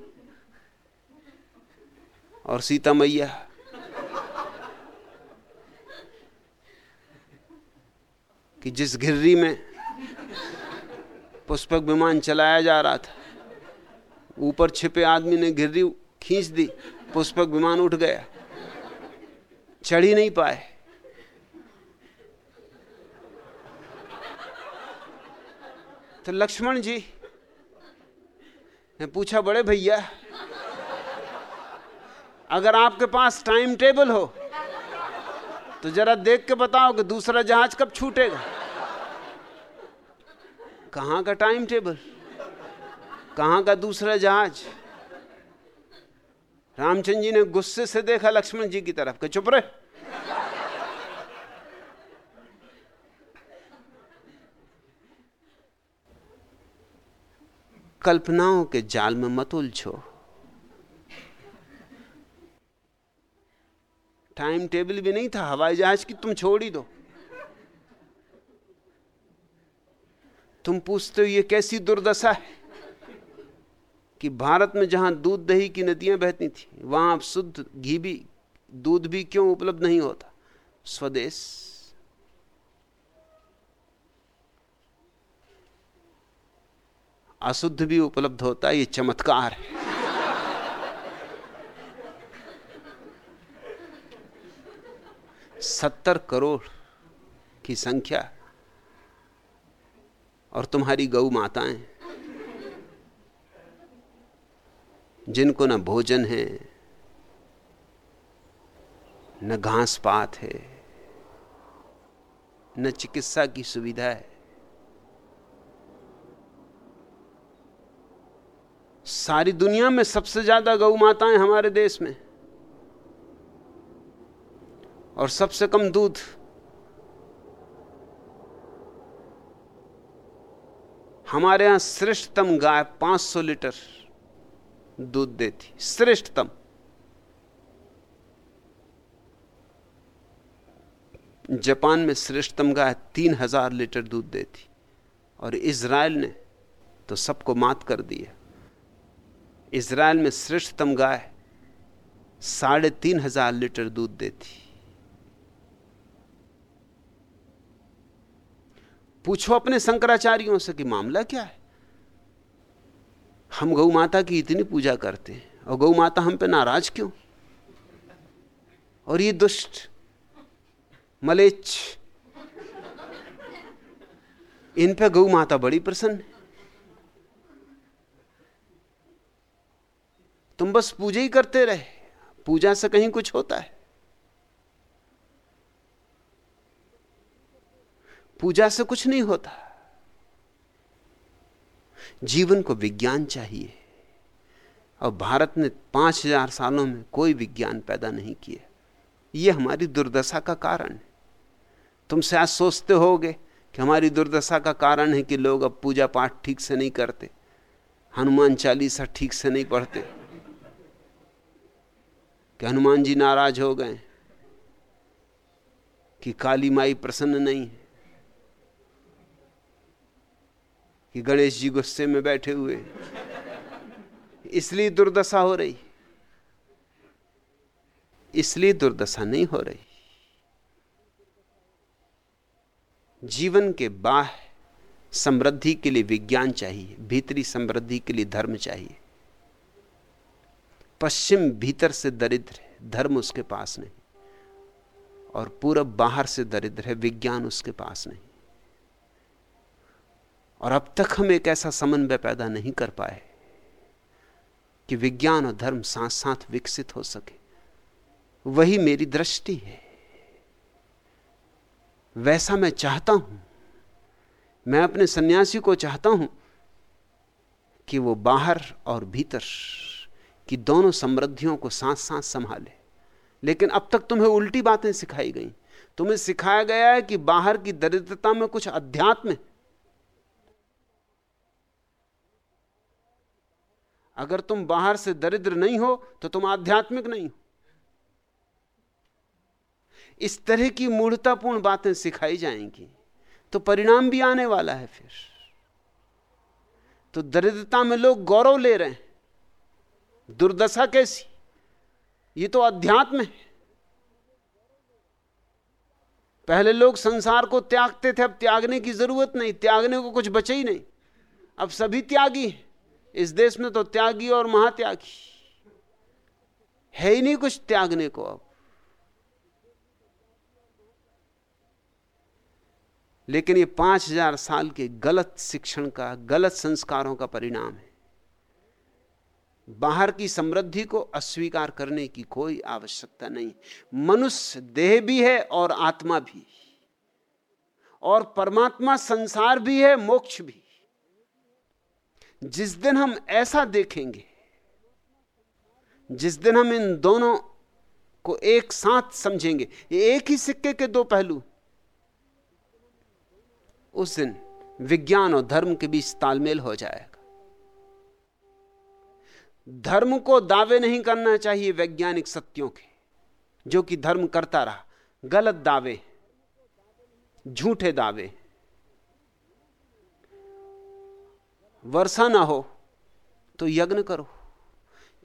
और सीता मैया कि जिस घिर्री में पुष्पक विमान चलाया जा रहा था, ऊपर छिपे आदमी ने घिर्री खींच दी। पुष्पक विमान उठ गया। चढ़ ही नहीं पाए। तो लक्ष्मण जी ने पूछा, बड़े भैया, अगर आपके पास टाइम टेबल हो तो जरा देख के बताओ कि दूसरा जहाज़ कब छूटेगा। कहाँ का टाइम टेबल कहाँ का दूसरा जहाज़? रामचंद्र जी ने गुस्से से देखा लक्ष्मण जी की तरफ़ के चुप रहे? कल्पनाओं के जाल में मत उलझो। टाइम टेबल भी नहीं था, हवाई जहाज़ की तुम छोड़ ही दो। तुम पूछते हो, ये कैसी दुर्दशा है? कि भारत में जहाँ दूध दही की नदियाँ बहती थी, वहाँ अब शुद्ध घी भी, दूध भी क्यों उपलब्ध नहीं होता? स्वदेश। अशुद्ध भी उपलब्ध होता है, ये चमत्कार है। सत्तर करोड़ की संख्या और तुम्हारी गौ माताएँ। जिनको न भोजन है, न घास पात है, न चिकित्सा की सुविधा है। सारी दुनिया में सबसे ज़्यादा गौ माताएँ हमारे देश में, और सबसे कम दूध। हमारे यहाँ श्रेष्ठतम गाय 500 लीटर। दूध देती, श्रेष्ठतम। जापान में श्रेष्ठतम गाय तीन हज़ार लीटर दूध देती और इसराइल ने तो सबको मात कर दिया। इसराइल में श्रेष्ठतम गाय साढ़े तीन हज़ार लीटर दूध देती। पूछो अपने शंकराचार्यों से कि मामला क्या है? हम गौ माता की इतनी पूजा करते हैं, और गौ माता हम पे नाराज़ क्यों? और ये दुष्ट मलेच इन पे गौ माता बड़ी प्रसन्न है। तुम बस पूजा ही करते रहे, पूजा से कहीं कुछ होता है। पूजा से कुछ नहीं होता। जीवन को विज्ञान चाहिए। और भारत ने पाँच हज़ार सालों में कोई विज्ञान पैदा नहीं किया। यह हमारी दुर्दशा का कारण है। तुम शायद सोचते होगे कि हमारी दुर्दशा का कारण है कि लोग अब पूजा पाठ ठीक से नहीं करते, हनुमान चालीसा ठीक से नहीं पढ़ते, कि हनुमान जी नाराज़ हो गए, कि काली माई प्रसन्न नहीं है। कि गणेश जी गुस्से में बैठे हुए। इसलिए दुर्दशा हो रही। इसलिए दुर्दशा नहीं हो रही। जीवन के बाह समृद्धि के लिए विज्ञान चाहिए, भीतरी समृद्धि के लिए धर्म चाहिए। पश्चिम भीतर से दरिद्र है, धर्म उसके पास नहीं। और पूरब बाहर से दरिद्र है, विज्ञान उसके पास नहीं। और अब तक हम एक ऐसा समन्वय पैदा नहीं कर पाए कि विज्ञान और धर्म साथ साथ विकसित हो सके। वही मेरी दृष्टि है। वैसा मैं चाहता हूँ, मैं अपने सन्यासी को चाहता हूँ कि वो बाहर और भीतर की दोनों समृद्धियों को साथ साथ संभाले। लेकिन अब तक तुम्हें उल्टी बातें सिखाई गई। तुम्हें सिखाया गया है कि बाहर की दरिद्रता में कुछ अध्यात्म है अगर तुम बाहर से दरिद्र नहीं हो तो तुम आध्यात्मिक नहीं हो। इस तरह की मूढ़तापूर्ण बातें सिखाई जाएँगी तो परिणाम भी आने वाला है फिर। तो दरिद्रता में लोग गौरव ले रहे हैं। दुर्दशा कैसी? ये तो अध्यात्म है। पहले लोग संसार को त्यागते थे, अब त्यागने की ज़रूरत नहीं, त्यागने को कुछ बचे ही नहीं। अब सभी त्यागी हैं। इस देश में तो त्यागी और महात्यागी। है ही नहीं कुछ त्यागने को अब। लेकिन ये पाँच हज़ार साल के गलत शिक्षण का, गलत संस्कारों का परिणाम है। बाहर की समृद्धि को अस्वीकार करने की कोई आवश्यकता नहीं। मनुष्य देह भी है और आत्मा भी। और परमात्मा संसार भी है, मोक्ष भी। जिस दिन हम ऐसा देखेंगे, जिस दिन हम इन दोनों को एक साथ समझेंगे एक ही सिक्के के दो पहलू, उस दिन विज्ञान और धर्म के बीच तालमेल हो जाएगा। धर्म को दावे नहीं करना चाहिए वैज्ञानिक सत्यों के, जो कि धर्म करता रहा। गलत दावे, झूठे दावे वर्षा ना हो तो यज्ञ करो।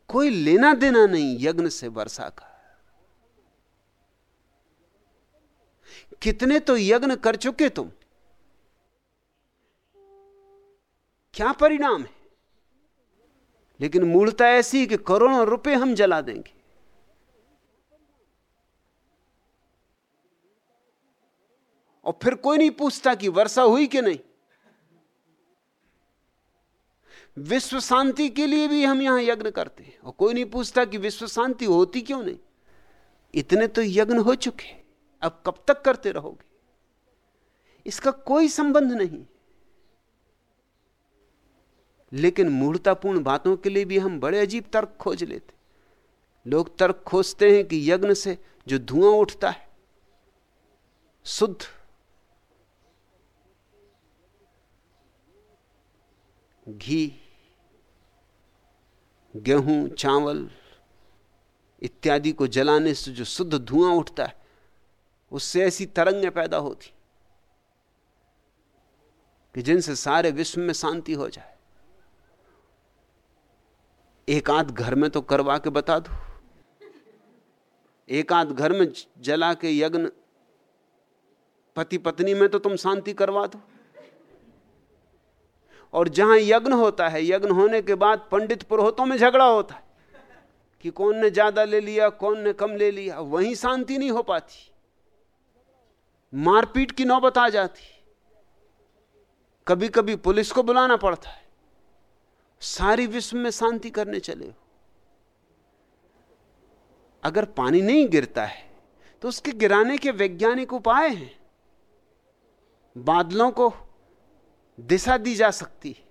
कोई लेना देना नहीं यज्ञ से वर्षा का। कितने तो यज्ञ कर चुके तुम? क्या परिणाम है? लेकिन मूलता ऐसी कि करोड़ों रुपए हम जला देंगे। और फिर कोई नहीं पूछता कि वर्षा हुई कि नहीं। विश्व शांति के लिए भी हम यहाँ यज्ञ करते हैं। और कोई नहीं पूछता कि विश्व शांति होती क्यों नहीं? इतने तो यज्ञ हो चुके अब कब तक करते रहोगे? इसका कोई संबंध नहीं। लेकिन मूर्तापूर्ण बातों के लिए भी हम बड़े अजीब तर्क खोज लेते लोग तर्क खोजते हैं कि यज्ञ से जो धुआँ उठता है, शुद्ध। घी गेहूँ, चावल इत्यादि को जलाने से जो शुद्ध धुआँ उठता है, उससे ऐसी तरंगें पैदा होती कि जिनसे सारे विश्व में शांति हो जाए। एक आध घर में तो करवा के बता दो। एक आध घर में जला के यज्ञ पति पत्नी में तो तुम शांति करवा दो। और जहाँ यज्ञ होता है, यज्ञ होने के बाद पंडित पुरोहितों में झगड़ा होता है कि कौन ने ज़्यादा ले लिया, कौन ने कम ले लिया, वहीं शांति नहीं हो पाती। मारपीट की नौबत आ जाती। कभी कभी पुलिस को बुलाना पड़ता है। सारी विश्व में शांति करने चले हो। अगर पानी नहीं गिरता है तो उसके गिराने के वैज्ञानिक उपाय हैं। बादलों को दिशा दी जा सकती है।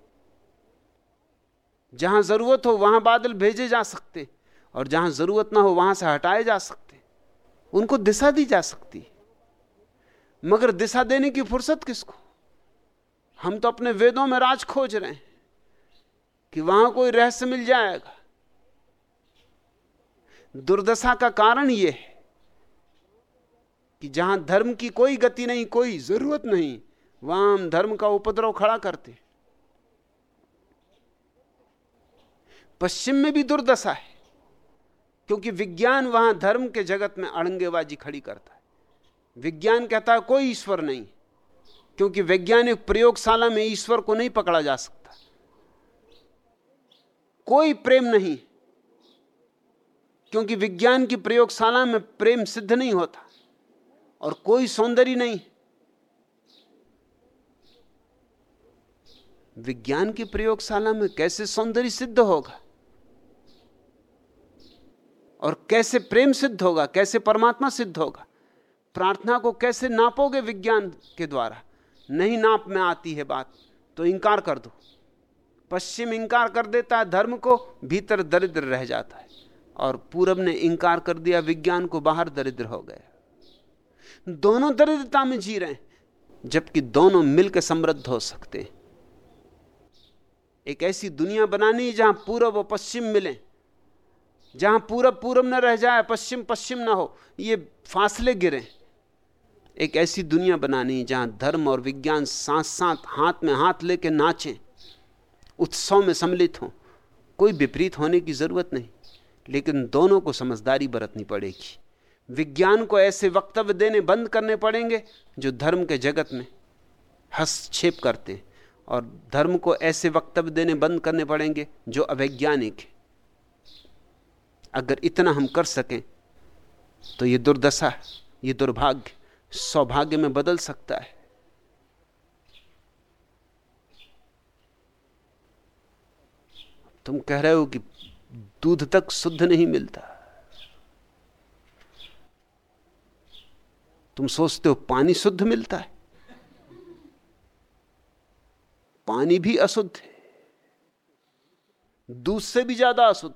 जहाँ ज़रूरत हो वहाँ बादल भेजे जा सकते और जहाँ ज़रूरत ना हो वहाँ से हटाए जा सकते उनको दिशा दी जा सकती मगर दिशा देने की फुर्सत किसको? हम तो अपने वेदों में राज खोज रहे हैं कि वहाँ कोई रहस्य मिल जाएगा। दुर्दशा का कारण यह है कि जहाँ धर्म की कोई गति नहीं, कोई ज़रूरत नहीं वहाँ हम धर्म का उपद्रव खड़ा करते। पश्चिम में भी दुर्दशा है, क्योंकि विज्ञान वहाँ धर्म के जगत में अड़ंगेबाजी खड़ी करता है। विज्ञान कहता है, कोई ईश्वर नहीं। क्योंकि वैज्ञानिक प्रयोगशाला में ईश्वर को नहीं पकड़ा जा सकता। कोई प्रेम नहीं, क्योंकि विज्ञान की प्रयोगशाला में प्रेम सिद्ध नहीं होता और कोई सौंदर्य नहीं। विज्ञान की प्रयोगशाला में कैसे सौंदर्य सिद्ध होगा? और कैसे प्रेम सिद्ध होगा? कैसे परमात्मा सिद्ध होगा? प्रार्थना को कैसे नापोगे विज्ञान के द्वारा? नहीं नाप में आती है बात तो इंकार कर दो। पश्चिम इंकार कर देता है धर्म को, भीतर दरिद्र रह जाता है। और पूरब ने इंकार कर दिया, विज्ञान को बाहर दरिद्र हो गया। दोनों दरिद्रता में जी रहे हैं, जबकि दोनों मिलकर समृद्ध हो सकते हैं। एक ऐसी दुनिया बनानी जहाँ पूरब और पश्चिम मिले, जहाँ पूरब पूरब न रह जाए, पश्चिम पश्चिम न हो, ये फासले गिरे। एक ऐसी दुनिया बनानी जहाँ धर्म और विज्ञान साथ साथ हाथ में हाथ लेके नाचें, उत्सव में सम्मिलित हों, कोई विपरीत होने की ज़रूरत नहीं, लेकिन दोनों को समझदारी बरतनी पड़ेगी। विज्ञान को ऐसे वक्तव्य देने बंद करने पड़ेंगे जो धर्म के जगत में हस्तक्षेप करते हैं। और धर्म को ऐसे वक्तव्य देने बंद करने पड़ेंगे जो अवैज्ञानिक है। अगर इतना हम कर सकें तो ये दुर्दशा, ये दुर्भाग्य सौभाग्य में बदल सकता है। तुम कह रहे हो कि दूध तक शुद्ध नहीं मिलता। तुम सोचते हो पानी शुद्ध मिलता है? पानी भी अशुद्ध है, दूध से भी ज़्यादा अशुद्ध।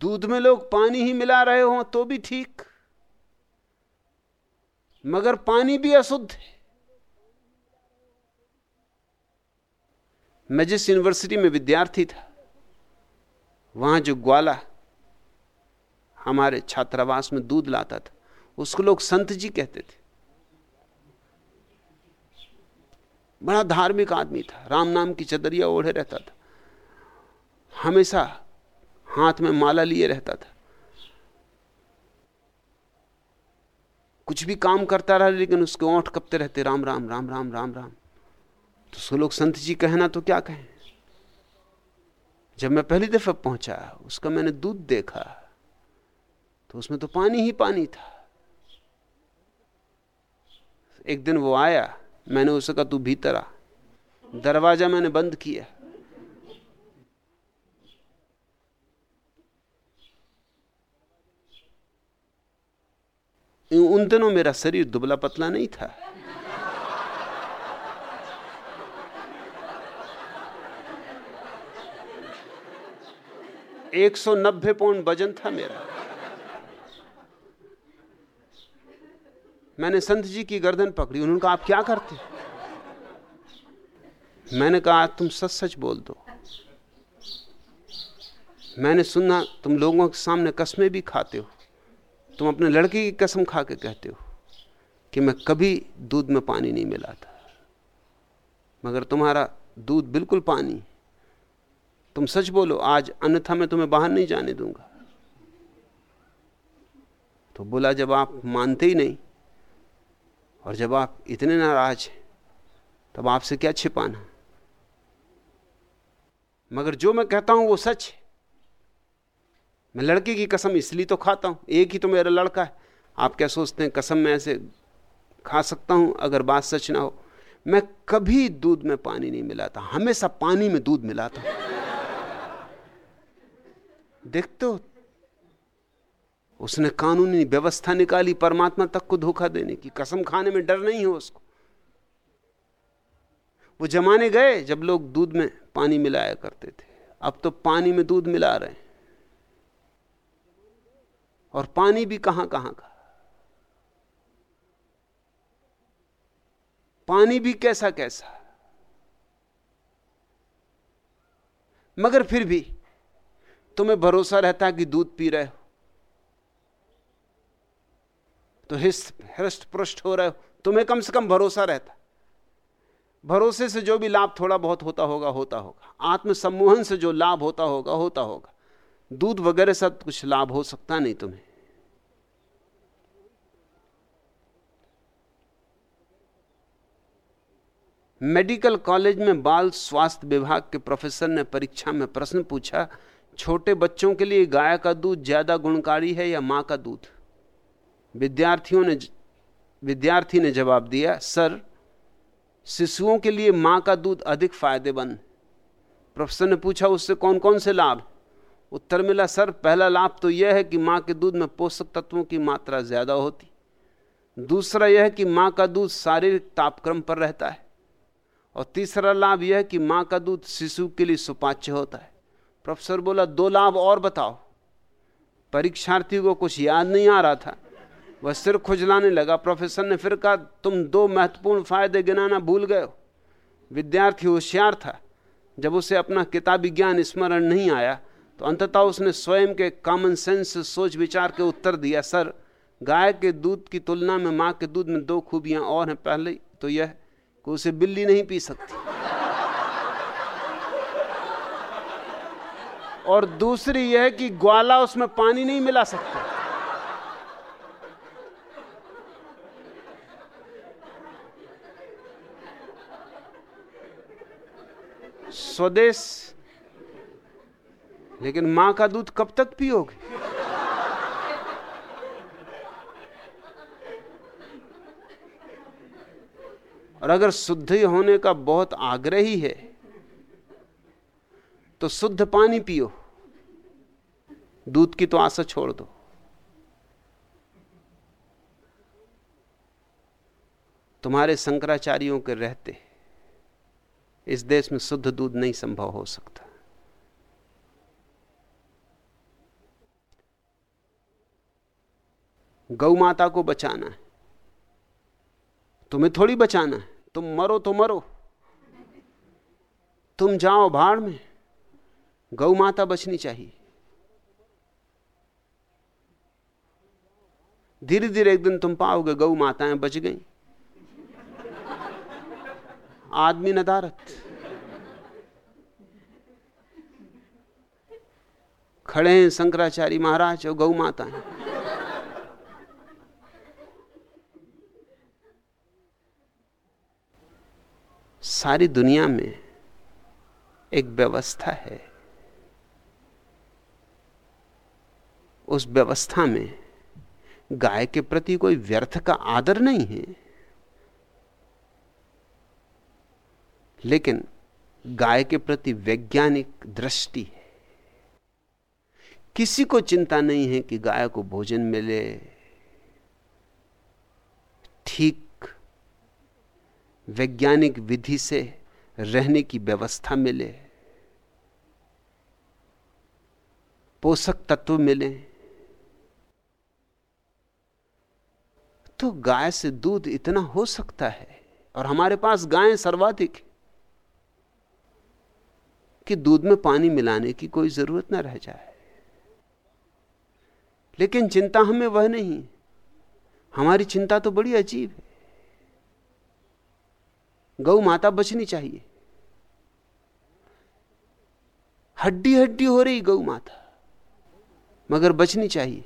दूध में लोग पानी ही मिला रहे हो तो भी ठीक, मगर पानी भी अशुद्ध है। मैं जिस यूनिवर्सिटी में विद्यार्थी था, वहाँ जो ग्वाला हमारे छात्रावास में दूध लाता था। उसको लोग संत जी कहते थे। बड़ा धार्मिक आदमी था। राम नाम की चदरिया ओढ़े रहता था। हमेशा हाथ में माला लिए रहता था। कुछ भी काम करता रहा, लेकिन उसके ओंठ कपते रहते, राम राम राम राम राम राम। तो उसको लोग संत जी कहना तो क्या कहें? जब मैं पहली दफ़ा पहुँचा, उसका मैंने दूध देखा। तो उसमें तो पानी ही पानी था। एक दिन वो आया, मैंने उसे कहा, तू भीतर आ। दरवाज़ा मैंने बंद किया। उन दिनों मेरा शरीर दुबला पतला नहीं था। एक सौ नब्बे पौंड वज़न था मेरा। मैंने संत जी की गर्दन पकड़ी, उन्होंने कहा, आप क्या करते? मैंने कहा, तुम सच सच बोल दो। मैंने सुना, तुम लोगों के सामने कस्में भी खाते हो। तुम अपने लड़के की कसम खा के कहते हो कि मैं कभी दूध में पानी नहीं मिलाता। मगर तुम्हारा दूध बिल्कुल पानी। तुम सच बोलो, आज अन्यथा मैं तुम्हें बाहर नहीं जाने दूँगा। तो बोला, जब आप मानते ही नहीं और जब आप इतने नाराज़ हैं, तब आपसे क्या छिपाना? मगर जो मैं कहता हूँ वो सच है। मैं लड़के की कसम इसलिए तो खाता हूँ, एक ही तो मेरा लड़का है। आप क्या सोचते हैं कसम में ऐसे खा सकता हूँ अगर बात सच ना हो? मैं कभी दूध में पानी नहीं मिलाता, हमेशा पानी में दूध मिलाता देखते हो उसने कानूनी व्यवस्था निकाली परमात्मा तक को धोखा देने की। कसम खाने में डर नहीं है उसको। वो जमाने गए जब लोग दूध में पानी मिलाया करते थे। अब तो पानी में दूध मिला रहे हैं। और पानी भी कहाँ कहाँ का? पानी भी कैसा कैसा? मगर फिर भी तुम्हें भरोसा रहता कि दूध पी रहे हो। तो हृष्ट पृष्ट हो रहे हो, तुम्हें कम से कम भरोसा रहता। भरोसे से जो भी लाभ थोड़ा बहुत होता होगा होता होगा। आत्म सम्मोहन से जो लाभ होता होगा होता होगा। दूध वगैरह सब कुछ लाभ हो सकता नहीं तुम्हें। मेडिकल कॉलेज में बाल स्वास्थ्य विभाग के प्रोफेसर ने परीक्षा में प्रश्न पूछा, छोटे बच्चों के लिए गाय का दूध ज़्यादा गुणकारी है या माँ का दूध? विद्यार्थियों ने विद्यार्थी ने जवाब दिया, सर, शिशुओं के लिए माँ का दूध अधिक फ़ायदेमंद। प्रोफेसर ने पूछा, उससे कौन कौन से लाभ? उत्तर मिला, सर, पहला लाभ तो यह है कि माँ के दूध में पोषक तत्वों की मात्रा ज़्यादा होती। दूसरा यह है कि माँ का दूध शारीरिक तापक्रम पर रहता है। और तीसरा लाभ यह है कि माँ का दूध शिशु के लिए सुपाच्य होता है। प्रोफेसर बोला, दो लाभ और बताओ। परीक्षार्थी को कुछ याद नहीं आ रहा था। वह सिर खुजलाने लगा। प्रोफेसर ने फिर कहा, तुम दो महत्वपूर्ण फ़ायदे गिनाना भूल गए हो। विद्यार्थी होशियार था। जब उसे अपना किताबी ज्ञान स्मरण नहीं आया तो अंततः उसने स्वयं के कॉमन सेंस सोच विचार के उत्तर दिया, सर, गाय के दूध की तुलना में माँ के दूध में दो खूबियाँ और हैं। पहले तो यह कि उसे बिल्ली नहीं पी सकती। और दूसरी यह कि ग्वाला उसमें पानी नहीं मिला सकता। स्वदेश। लेकिन माँ का दूध कब तक पियोगे? और अगर शुद्ध होने का बहुत आग्रही है तो शुद्ध पानी पियो। दूध की तो आशा छोड़ दो। तुम्हारे शंकराचार्यों के रहते इस देश में शुद्ध दूध नहीं संभव हो सकता। गौ माता को बचाना है। तुम्हें थोड़ी बचाना है। तुम मरो तो मरो। तुम जाओ भाड़ में। गौ माता बचनी चाहिए। धीरे धीरे एक दिन तुम पाओगे गौ माताएँ बच गई। आदमी नदारत खड़े हैं शंकराचार्य महाराज और गौ माता है। सारी दुनिया में एक व्यवस्था है। उस व्यवस्था में गाय के प्रति कोई व्यर्थ का आदर नहीं है। लेकिन गाय के प्रति वैज्ञानिक दृष्टि है। किसी को चिंता नहीं है कि गाय को भोजन मिले। ठीक वैज्ञानिक विधि से रहने की व्यवस्था मिले। पोषक तत्व मिले। तो गाय से दूध इतना हो सकता है और हमारे पास गायें सर्वाधिक कि दूध में पानी मिलाने की कोई ज़रूरत ना रह जाए। लेकिन चिंता हमें वह नहीं, हमारी चिंता तो बड़ी अजीब है। गौ माता बचनी चाहिए। हड्डी हड्डी हो रही गौ माता, मगर बचनी चाहिए।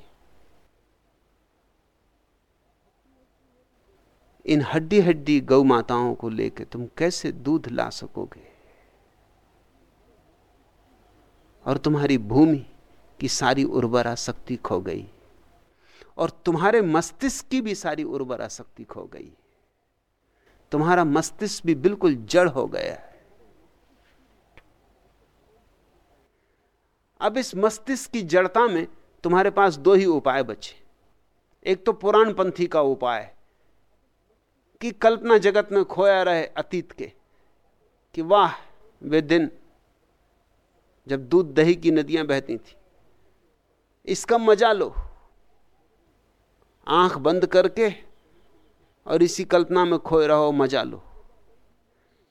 इन हड्डी हड्डी गौ माताओं को लेकर तुम कैसे दूध ला सकोगे? और तुम्हारी भूमि की सारी उर्वरा शक्ति खो गई। और तुम्हारे मस्तिष्क की भी सारी उर्वरा शक्ति खो गई। तुम्हारा मस्तिष्क भी बिल्कुल जड़ हो गया है। अब इस मस्तिष्क की जड़ता में तुम्हारे पास दो ही उपाय बचे। एक तो पुराण पंथी का उपाय, कि कल्पना जगत में खोया रहे अतीत के, कि वाह, वे दिन जब दूध दही की नदियाँ बहती थी। इसका मज़ा लो। आँख बंद करके और इसी कल्पना में खोए रहो, मज़ा लो।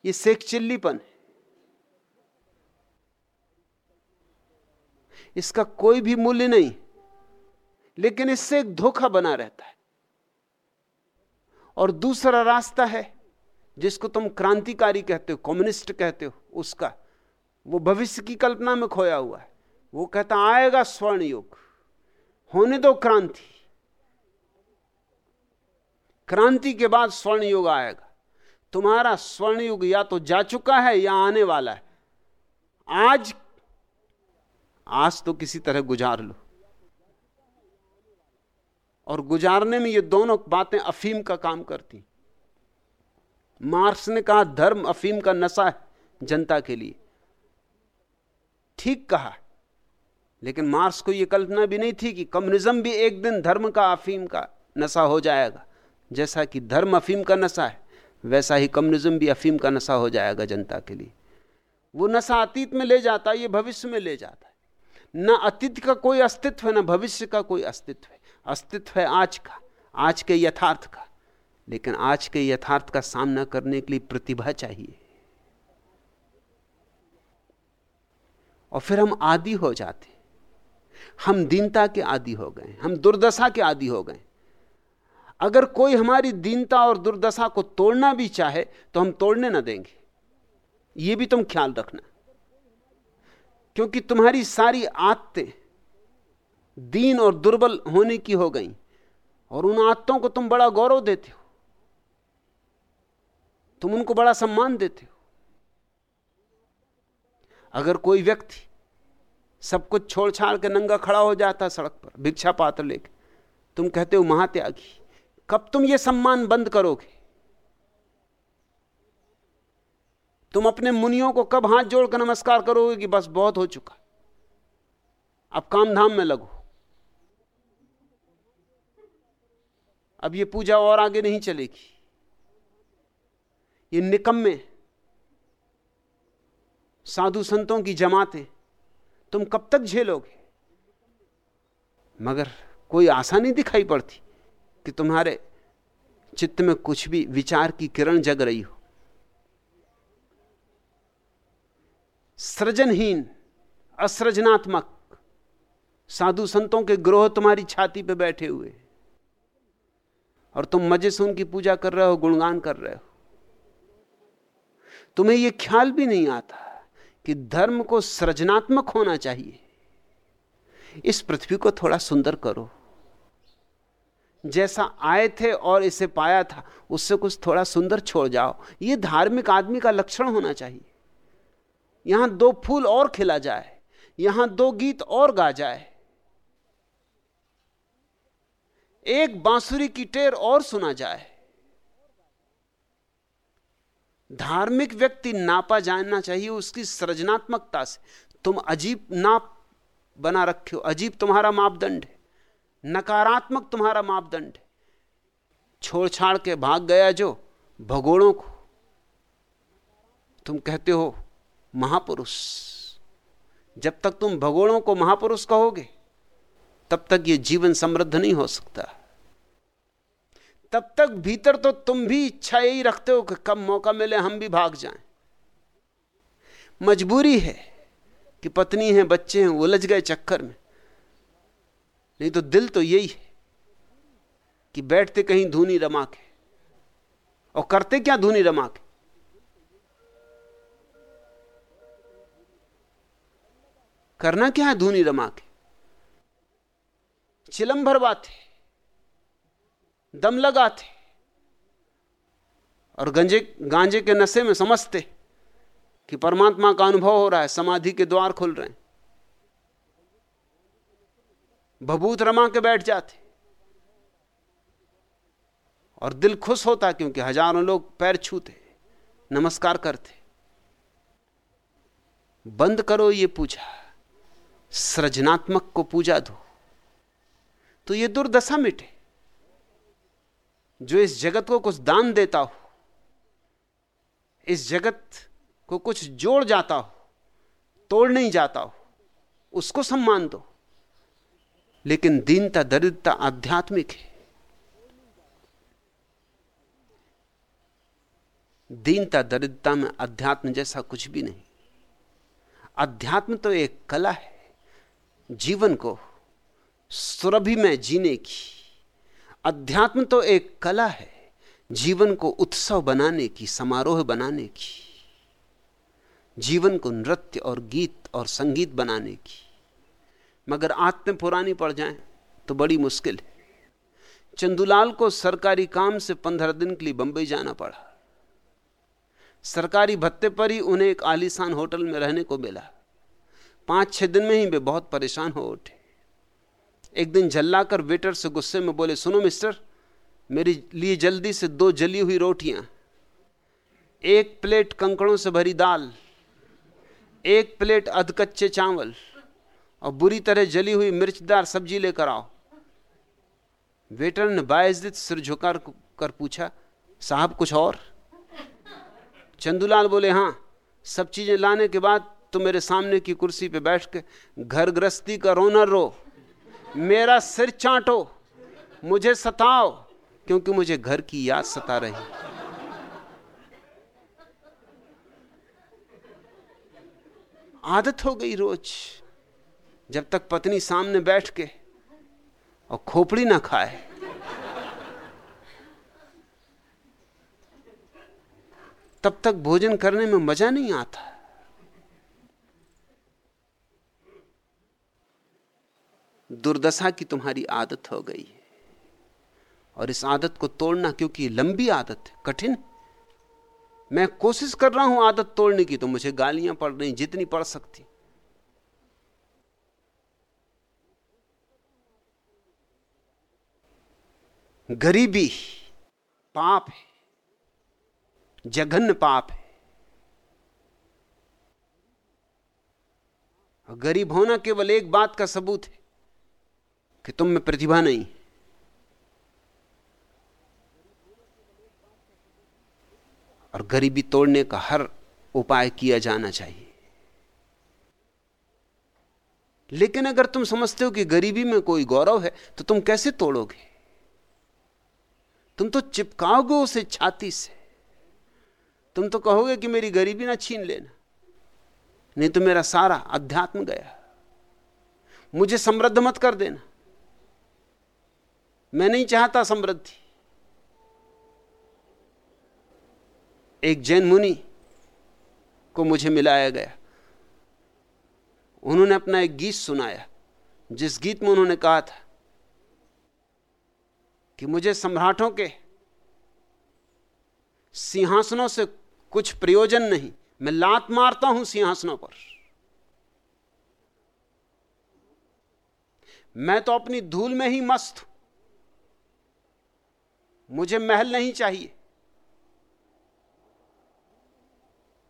ये सेक चिल्लीपन है। इसका कोई भी मूल्य नहीं, लेकिन इससे एक धोखा बना रहता है। और दूसरा रास्ता है, जिसको तुम क्रांतिकारी कहते हो, कम्युनिस्ट कहते हो, उसका। वो भविष्य की कल्पना में खोया हुआ है। वो कहता, आएगा स्वर्ण युग। होने दो क्रांति। क्रांति के बाद स्वर्ण युग आएगा। तुम्हारा स्वर्ण युग या तो जा चुका है या आने वाला है। आज आज तो किसी तरह गुजार लो। और गुजारने में ये दोनों बातें अफीम का काम करती। मार्क्स ने कहा, धर्म अफीम का नशा है जनता के लिए। ठीक कहा। लेकिन मार्क्स को यह कल्पना भी नहीं थी कि कम्युनिज्म भी एक दिन धर्म का अफीम का नशा हो जाएगा। जैसा कि धर्म अफीम का नशा है, वैसा ही कम्युनिज्म भी अफीम का नशा हो जाएगा जनता के लिए। वो नशा अतीत में ले जाता है, ये भविष्य में ले जाता है। न अतीत का कोई अस्तित्व है, न भविष्य का कोई अस्तित्व है। अस्तित्व है आज का, आज के यथार्थ का। लेकिन आज के यथार्थ का सामना करने के लिए प्रतिभा चाहिए। और फिर हम आदि हो जाते हम दीनता के आदि हो गए हम दुर्दशा के आदि हो गए अगर कोई हमारी दीनता और दुर्दशा को तोड़ना भी चाहे तो हम तोड़ने ना देंगे। यह भी तुम ख्याल रखना। क्योंकि तुम्हारी सारी आदतें दीन और दुर्बल होने की हो गई, और उन आदतों को तुम बड़ा गौरव देते हो। तुम उनको बड़ा सम्मान देते हो। अगर कोई व्यक्ति सब कुछ छोड़ छाड़ के नंगा खड़ा हो जाता सड़क पर, भिक्षा पात्र लेके, तुम कहते हो, महात्यागी, कब तुम ये सम्मान बंद करोगे? तुम अपने मुनियों को कब हाथ जोड़कर नमस्कार करोगे कि बस बहुत हो चुका अब काम धाम में लगो। अब ये पूजा और आगे नहीं चलेगी। ये निकम्मे साधु संतों की जमातें, तुम कब तक झेलोगे? मगर कोई आशा नहीं दिखाई पड़ती कि तुम्हारे चित्त में कुछ भी विचार की किरण जग रही हो। सृजनहीन, असृजनात्मक साधु संतों के ग्रोह तुम्हारी छाती पे बैठे हुए और तुम मज़े से उनकी पूजा कर रहे हो, गुणगान कर रहे हो। तुम्हें यह ख्याल भी नहीं आता कि धर्म को सृजनात्मक होना चाहिए। इस पृथ्वी को थोड़ा सुंदर करो। जैसा आए थे और इसे पाया था, उससे कुछ थोड़ा सुंदर छोड़ जाओ। ये धार्मिक आदमी का लक्षण होना चाहिए। यहाँ दो फूल और खिला जाए। यहाँ दो गीत और गा जाए। एक बांसुरी की टेर और सुना जाए। धार्मिक व्यक्ति नापा जानना चाहिए, उसकी सृजनात्मकता से। तुम अजीब नाप बना रखे हो। अजीब तुम्हारा मापदंड है। नकारात्मक तुम्हारा मापदंड है। छोड़ छाड़ के भाग गया जो भगोड़ों को। तुम कहते हो, महापुरुष। जब तक तुम भगोड़ों को महापुरुष कहोगे, तब तक यह जीवन समृद्ध नहीं हो सकता। तब तक भीतर तो तुम भी इच्छा यही रखते हो कि कब मौका मिले हम भी भाग जाएँ। मजबूरी है कि पत्नी है, बच्चे हैं, उलझ गए चक्कर में। नहीं तो दिल तो यही है कि बैठते कहीं धूनी रमा के और करते क्या धूनी रमा के करना क्या है धूनी रमा के चिलम भरवाते दम लगाते। और गंजे, गांजे के नशे में समझते कि परमात्मा का अनुभव हो रहा है, समाधि के द्वार खुल रहे हैं। भभूत रमा के बैठ जाते। और दिल खुश होता क्योंकि हज़ारों लोग पैर छूते, नमस्कार करते। बंद करो ये पूजा, सृजनात्मक को पूजा दो। तो ये दुर्दशा मिटे। जो इस जगत को कुछ दान देता हो, इस जगत को कुछ जोड़ जाता हो, तोड़ नहीं जाता हो, उसको सम्मान दो। लेकिन दीनता, दरिद्रता आध्यात्मिक है। दीनता, दरिद्रता में अध्यात्म जैसा कुछ भी नहीं। अध्यात्म तो एक कला है, जीवन को सुरभि में जीने की। अध्यात्म तो एक कला है, जीवन को उत्सव बनाने की, समारोह बनाने की, जीवन को नृत्य और गीत और संगीत बनाने की। मगर आत्म पुरानी पड़ जाए तो बड़ी मुश्किल है। चंदूलाल को सरकारी काम से पंद्रह दिन के लिए बंबई जाना पड़ा। सरकारी भत्ते पर ही उन्हें एक आलीशान होटल में रहने को मिला। पाँच छह दिन में ही वे बहुत परेशान हो उठे। एक दिन झल्लाकर वेटर से गुस्से में बोले, सुनो मिस्टर, मेरे लिए जल्दी से दो जली हुई रोटियाँ, एक प्लेट कंकड़ों से भरी दाल, एक प्लेट अधकच्चे चावल और बुरी तरह जली हुई मिर्चदार सब्ज़ी लेकर आओ। वेटर ने बायजित सिर झुकार कर पूछा, साहब, कुछ और? चंदूलाल बोले हाँ सब चीज़ें लाने के बाद तो मेरे सामने की कुर्सी पे बैठ के घर गृहस्थी का रोना रो। मेरा सिर चाटो, मुझे सताओ, क्योंकि मुझे घर की याद सता रही। आदत हो गई रोज, जब तक पत्नी सामने बैठ के और खोपड़ी ना खाए। तब तक भोजन करने में मज़ा नहीं आता। दुर्दशा की तुम्हारी आदत हो गई है। और इस आदत को तोड़ना क्योंकि लंबी आदत है, कठिन। मैं कोशिश कर रहा हूँ आदत तोड़ने की तो मुझे गालियाँ पड़ रही, जितनी पड़ सकती। गरीबी पाप है, जघन्य पाप है। गरीब होना केवल एक बात का सबूत है कि तुम में प्रतिभा नहीं। और गरीबी तोड़ने का हर उपाय किया जाना चाहिए। लेकिन अगर तुम समझते हो कि गरीबी में कोई गौरव है तो तुम कैसे तोड़ोगे? तुम तो चिपकाओगे उसे छाती से। तुम तो कहोगे कि मेरी गरीबी ना छीन लेना। नहीं तो मेरा सारा अध्यात्म गया। मुझे समृद्ध मत कर देना। मैं नहीं चाहता समृद्धि। एक जैन मुनि को मुझे मिलाया गया। उन्होंने अपना एक गीत सुनाया, जिस गीत में उन्होंने कहा था कि मुझे सम्राटों के सिंहासनों से कुछ प्रयोजन नहीं, मैं लात मारता हूँ सिंहासनों पर। मैं तो अपनी धूल में ही मस्त हूँ। मुझे महल नहीं चाहिए।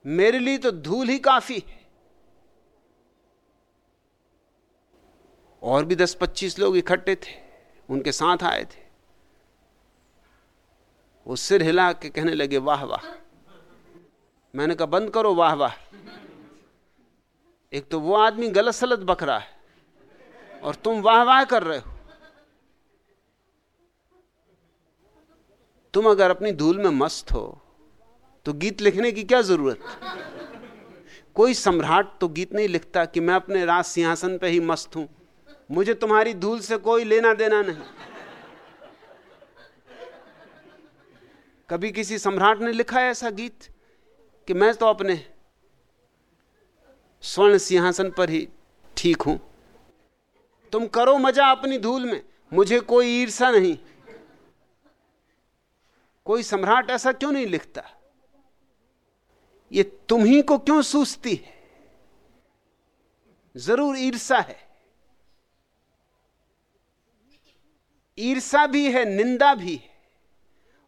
मेरे लिए तो धूल ही काफ़ी है। और भी दस पच्चीस लोग इकट्ठे थे, उनके साथ आए थे। वो सिर हिला के कहने लगे, वाह वाह। मैंने कहा, बंद करो, वाह वाह। एक तो वो आदमी गलत सलत बक रहा है, और तुम वाह वाह कर रहे हो। तुम अगर अपनी धूल में मस्त हो तो गीत लिखने की क्या ज़रूरत? कोई सम्राट तो गीत नहीं लिखता कि मैं अपने राज सिंहासन पे ही मस्त हूँ। मुझे तुम्हारी धूल से कोई लेना देना नहीं। कभी किसी सम्राट ने लिखा है ऐसा गीत कि मैं तो अपने स्वर्ण सिंहासन पर ही ठीक हूँ? तुम करो मज़ा अपनी धूल में, मुझे कोई ईर्षा नहीं। कोई सम्राट ऐसा क्यों नहीं लिखता? ये तुम ही को क्यों सूझती है? ज़रूर ईर्षा है। ईर्षा भी है, निंदा भी है।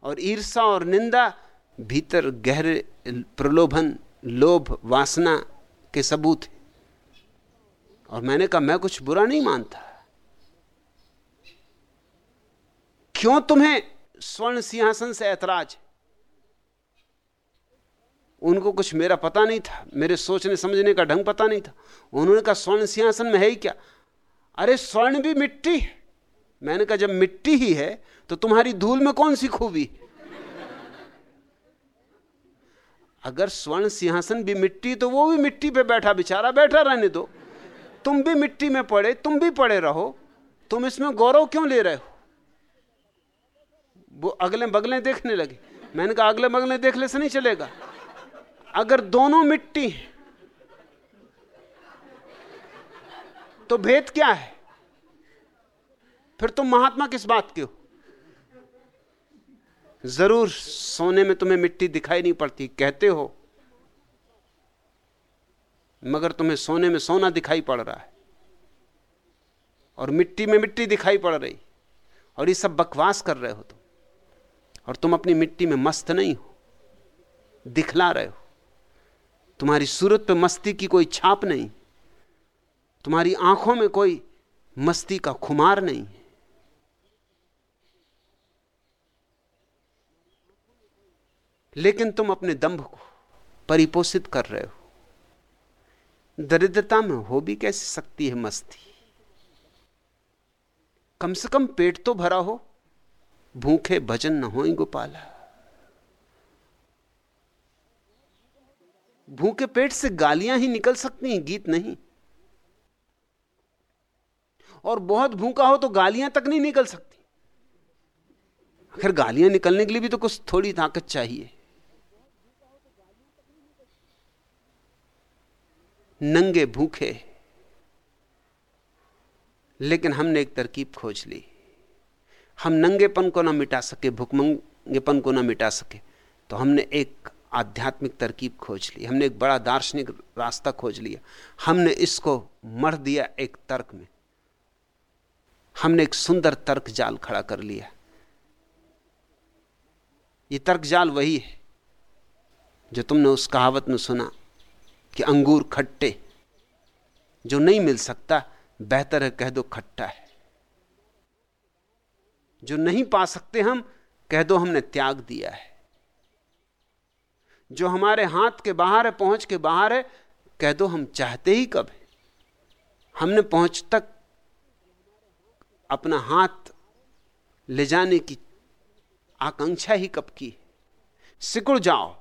और ईर्षा और निंदा भीतर गहरे प्रलोभन, लोभ, वासना के सबूत है। और मैंने कहा, मैं कुछ बुरा नहीं मानता। क्यों तुम्हें स्वर्ण सिंहासन से ऐतराज। उनको कुछ मेरा पता नहीं था, मेरे सोचने समझने का ढंग पता नहीं था। उन्होंने कहा, स्वर्ण सिंहासन में है ही क्या? अरे, स्वर्ण भी मिट्टी मैंने कहा, जब मिट्टी ही है तो तुम्हारी धूल में कौन सी खूबी? अगर स्वर्ण सिंहासन भी मिट्टी तो वो भी मिट्टी पे बैठा बेचारा, बैठा रहने दो। तुम भी मिट्टी में पड़े, तुम भी पड़े रहो। तुम इसमें गौरव क्यों ले रहे हो? वो अगले बगले देखने लगे। मैंने कहा, अगले बगले देखने से नहीं चलेगा। अगर दोनों मिट्टी हैं तो भेद क्या है? फिर तुम महात्मा किस बात के हो? ज़रूर सोने में तुम्हें मिट्टी दिखाई नहीं पड़ती, कहते हो। मगर तुम्हें सोने में सोना दिखाई पड़ रहा है। और मिट्टी में मिट्टी दिखाई पड़ रही। और ये सब बकवास कर रहे हो तुम। और तुम अपनी मिट्टी में मस्त नहीं हो। दिखला रहे हो। तुम्हारी सूरत पे मस्ती की कोई छाप नहीं। तुम्हारी आँखों में कोई मस्ती का खुमार नहीं। लेकिन तुम अपने दंभ को परिपोषित कर रहे हो। दरिद्रता में हो भी कैसे सकती है मस्ती? कम से कम पेट तो भरा हो। भूखे भजन न हो गोपाला। भूखे पेट से गालियाँ ही निकल सकती हैं, गीत नहीं। और बहुत भूखा हो तो गालियाँ तक नहीं निकल सकती। आखिर गालियाँ निकलने के लिए भी तो कुछ थोड़ी ताकत चाहिए। नंगे भूखे। लेकिन हमने एक तरकीब खोज ली। हम नंगेपन को ना मिटा सके, भूखमंगेपन को ना मिटा सके तो हमने एक आध्यात्मिक तरकीब खोज ली, हमने एक बड़ा दार्शनिक रास्ता खोज लिया। हमने इसको मर दिया एक तर्क में। हमने एक सुंदर तर्क जाल खड़ा कर लिया। ये तर्क जाल वही है, जो तुमने उस कहावत में सुना कि अंगूर खट्टे, जो नहीं मिल सकता, बेहतर है कह दो खट्टा है। जो नहीं पा सकते हम, कह दो हमने त्याग दिया है। जो हमारे हाथ के बाहर है, पहुँच के बाहर है, कह दो हम चाहते ही कब है। हमने पहुँच तक अपना हाथ ले जाने की आकांक्षा ही कब की सिकुड़ जाओ,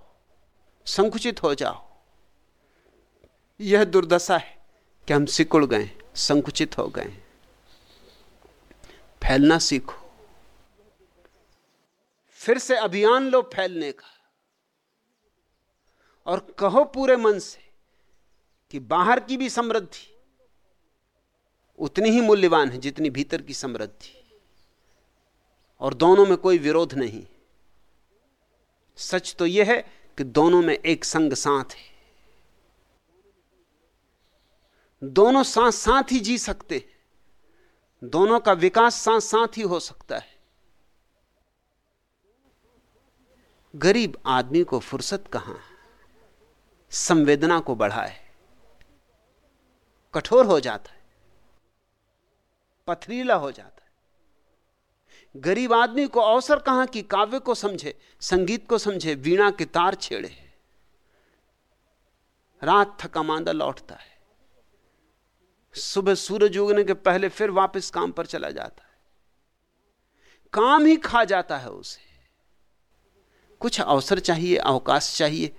संकुचित हो जाओ। यह दुर्दशा है कि हम सिकुड़ गए, संकुचित हो गए। फैलना सीखो। फिर से अभियान लो फैलने का। और कहो पूरे मन से कि बाहर की भी समृद्धि उतनी ही मूल्यवान है जितनी भीतर की समृद्धि। और दोनों में कोई विरोध नहीं। सच तो यह है कि दोनों में एक संग साथ है। दोनों साथ साथ ही जी सकते हैं। दोनों का विकास साथ साथ ही हो सकता है। गरीब आदमी को फुर्सत कहाँ संवेदना को बढ़ाए। कठोर हो जाता है। पथरीला हो जाता है। गरीब आदमी को अवसर कहाँ कि काव्य को समझे, संगीत को समझे, वीणा के तार छेड़े। रात थका मांदा लौटता है। सुबह सूरज उगने के पहले फिर वापस काम पर चला जाता है। काम ही खा जाता है उसे। कुछ अवसर चाहिए, अवकाश चाहिए,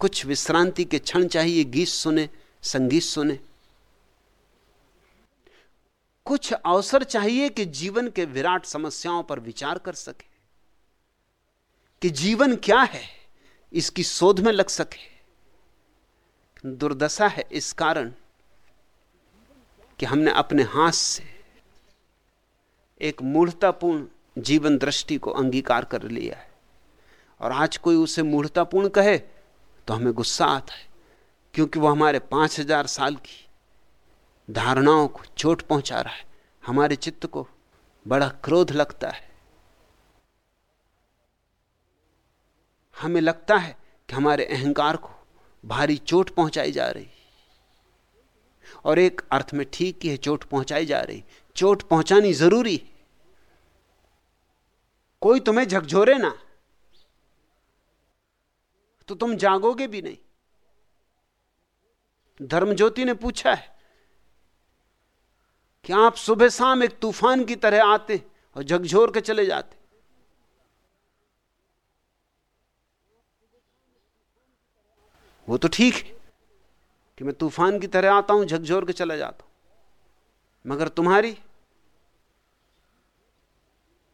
कुछ विश्रांति के क्षण चाहिए, गीत सुने, संगीत सुने। कुछ अवसर चाहिए कि जीवन के विराट समस्याओं पर विचार कर सके, कि जीवन क्या है, इसकी शोध में लग सके। दुर्दशा है इस कारण कि हमने अपने हाथ से एक मूढ़तापूर्ण जीवन दृष्टि को अंगीकार कर लिया है। और आज कोई उसे मूढ़तापूर्ण कहे तो हमें गुस्सा आता है, क्योंकि वह हमारे पाँच हज़ार साल की धारणाओं को चोट पहुँचा रहा है। हमारे चित्त को बड़ा क्रोध लगता है। हमें लगता है कि हमारे अहंकार को भारी चोट पहुंचाई जा रही और एक अर्थ में ठीक ही है, चोट पहुंचाई जा रही चोट पहुंचानी ज़रूरी है। कोई तुम्हें झकझोरे ना। तो तुम जागोगे भी नहीं। धर्मज्योति ने पूछा है कि आप सुबह शाम एक तूफ़ान की तरह आते और झकझोर के चले जाते। वो तो ठीक है कि मैं तूफ़ान की तरह आता हूँ झकझोर के चला जाता हूँ। मगर तुम्हारी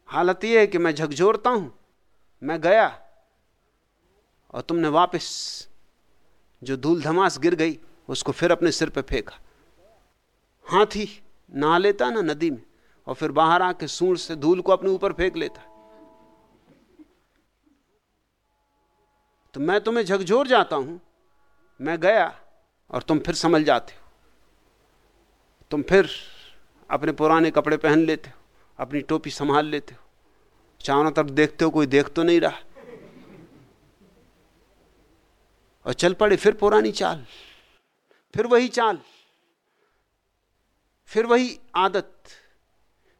हालत यह है कि मैं झकझोरता हूँ, मैं गया और तुमने वापस जो धूल धमास गिर गई, उसको फिर अपने सिर पे फेंका। हाथी नहा लेता, ना नदी में, और फिर बाहर आके सूर से धूल को अपने ऊपर फेंक लेता। तो मैं तुम्हें झकझोर जाता हूँ, मैं गया और तुम फिर समझ जाते हो। तुम फिर अपने पुराने कपड़े पहन लेते हो, अपनी टोपी संभाल लेते हो। चारों तरफ़ देखते हो, कोई देख तो नहीं रहा। और चल पड़े, फिर पुरानी चाल, फिर वही चाल, फिर वही आदत,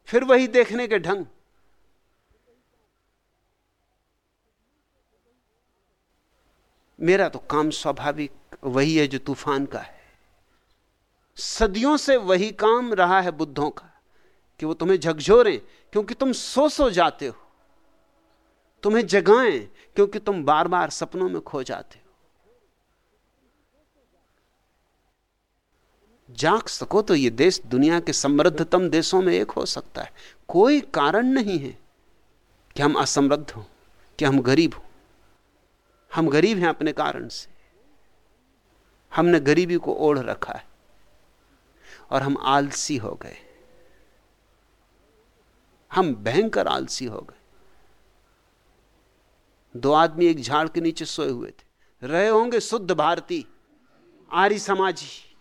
फिर वही देखने के ढंग। मेरा तो काम स्वाभाविक वही है जो तूफ़ान का है। सदियों से वही काम रहा है बुद्धों का, कि वो तुम्हें झकझोरें, क्योंकि तुम सो सो जाते हो। तुम्हें जगाएँ, क्योंकि तुम बार बार सपनों में खो जाते हो। जाग सको तो ये देश दुनिया के समृद्धतम देशों में एक हो सकता है। कोई कारण नहीं है कि हम असमृद्ध हों, कि हम गरीब हों। हम गरीब हैं अपने कारण से। हमने गरीबी को ओढ़ रखा है और हम आलसी हो गए। हम भयंकर आलसी हो गए। दो आदमी एक झाड़ के नीचे सोए हुए थे। रहे होंगे शुद्ध भारती, आर्य समाजी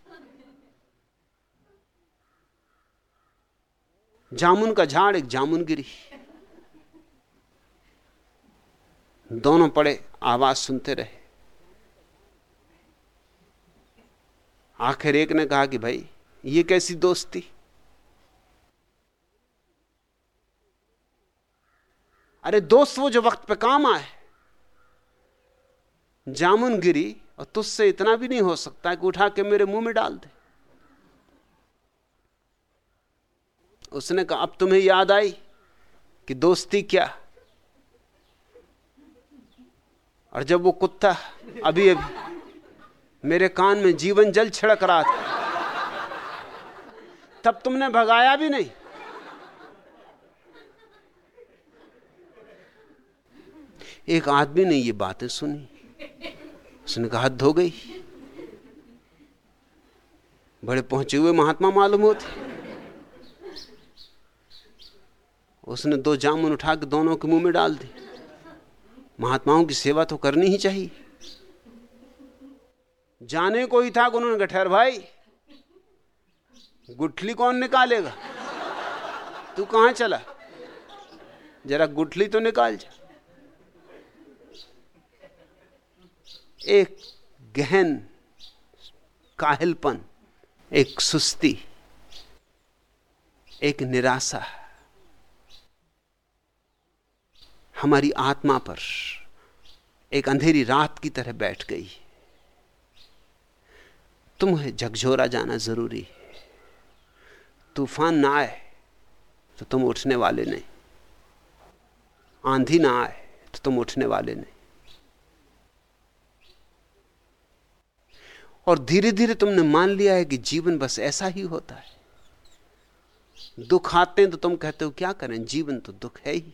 जामुन का झाड़ एक जामुन गिरी। दोनों पड़े, आवाज़ सुनते रहे। आखिर एक ने कहा कि भाई, ये कैसी दोस्ती? अरे दोस्त वो जो वक्त पे काम आए। जामुन गिरी और तुझसे इतना भी नहीं हो सकता कि उठा के मेरे मुँह में डाल दे। उसने कहा, अब तुम्हें याद आई कि दोस्ती क्या? और जब वो कुत्ता, अभी अभी मेरे कान में जीवन जल छिड़क रहा था, तब तुमने भगाया भी नहीं। एक आदमी ने ये बातें सुनी। उसने कहा हो गई। बड़े पहुँचे हुए महात्मा मालूम होते। उसने दो जामुन उठा के दोनों के मुँह में डाल दी महात्माओं की सेवा तो करनी ही चाहिए। जाने को ही था उन्होंने ठहर भाई, गुठली कौन निकालेगा? तू कहाँ चला? जरा गुठली तो निकाल जा। एक गहन काहिलपन, एक सुस्ती, एक निराशा। हमारी आत्मा पर एक अंधेरी रात की तरह बैठ गई। तुम्हें झकझोरा जाना ज़रूरी तूफ़ान ना आए तो तुम उठने वाले नहीं। आंधी ना आए तो तुम उठने वाले नहीं। और धीरे धीरे तुमने मान लिया है कि जीवन बस ऐसा ही होता है। दुख आते हैं तो तुम कहते हो, क्या करें? जीवन तो दुख है ही।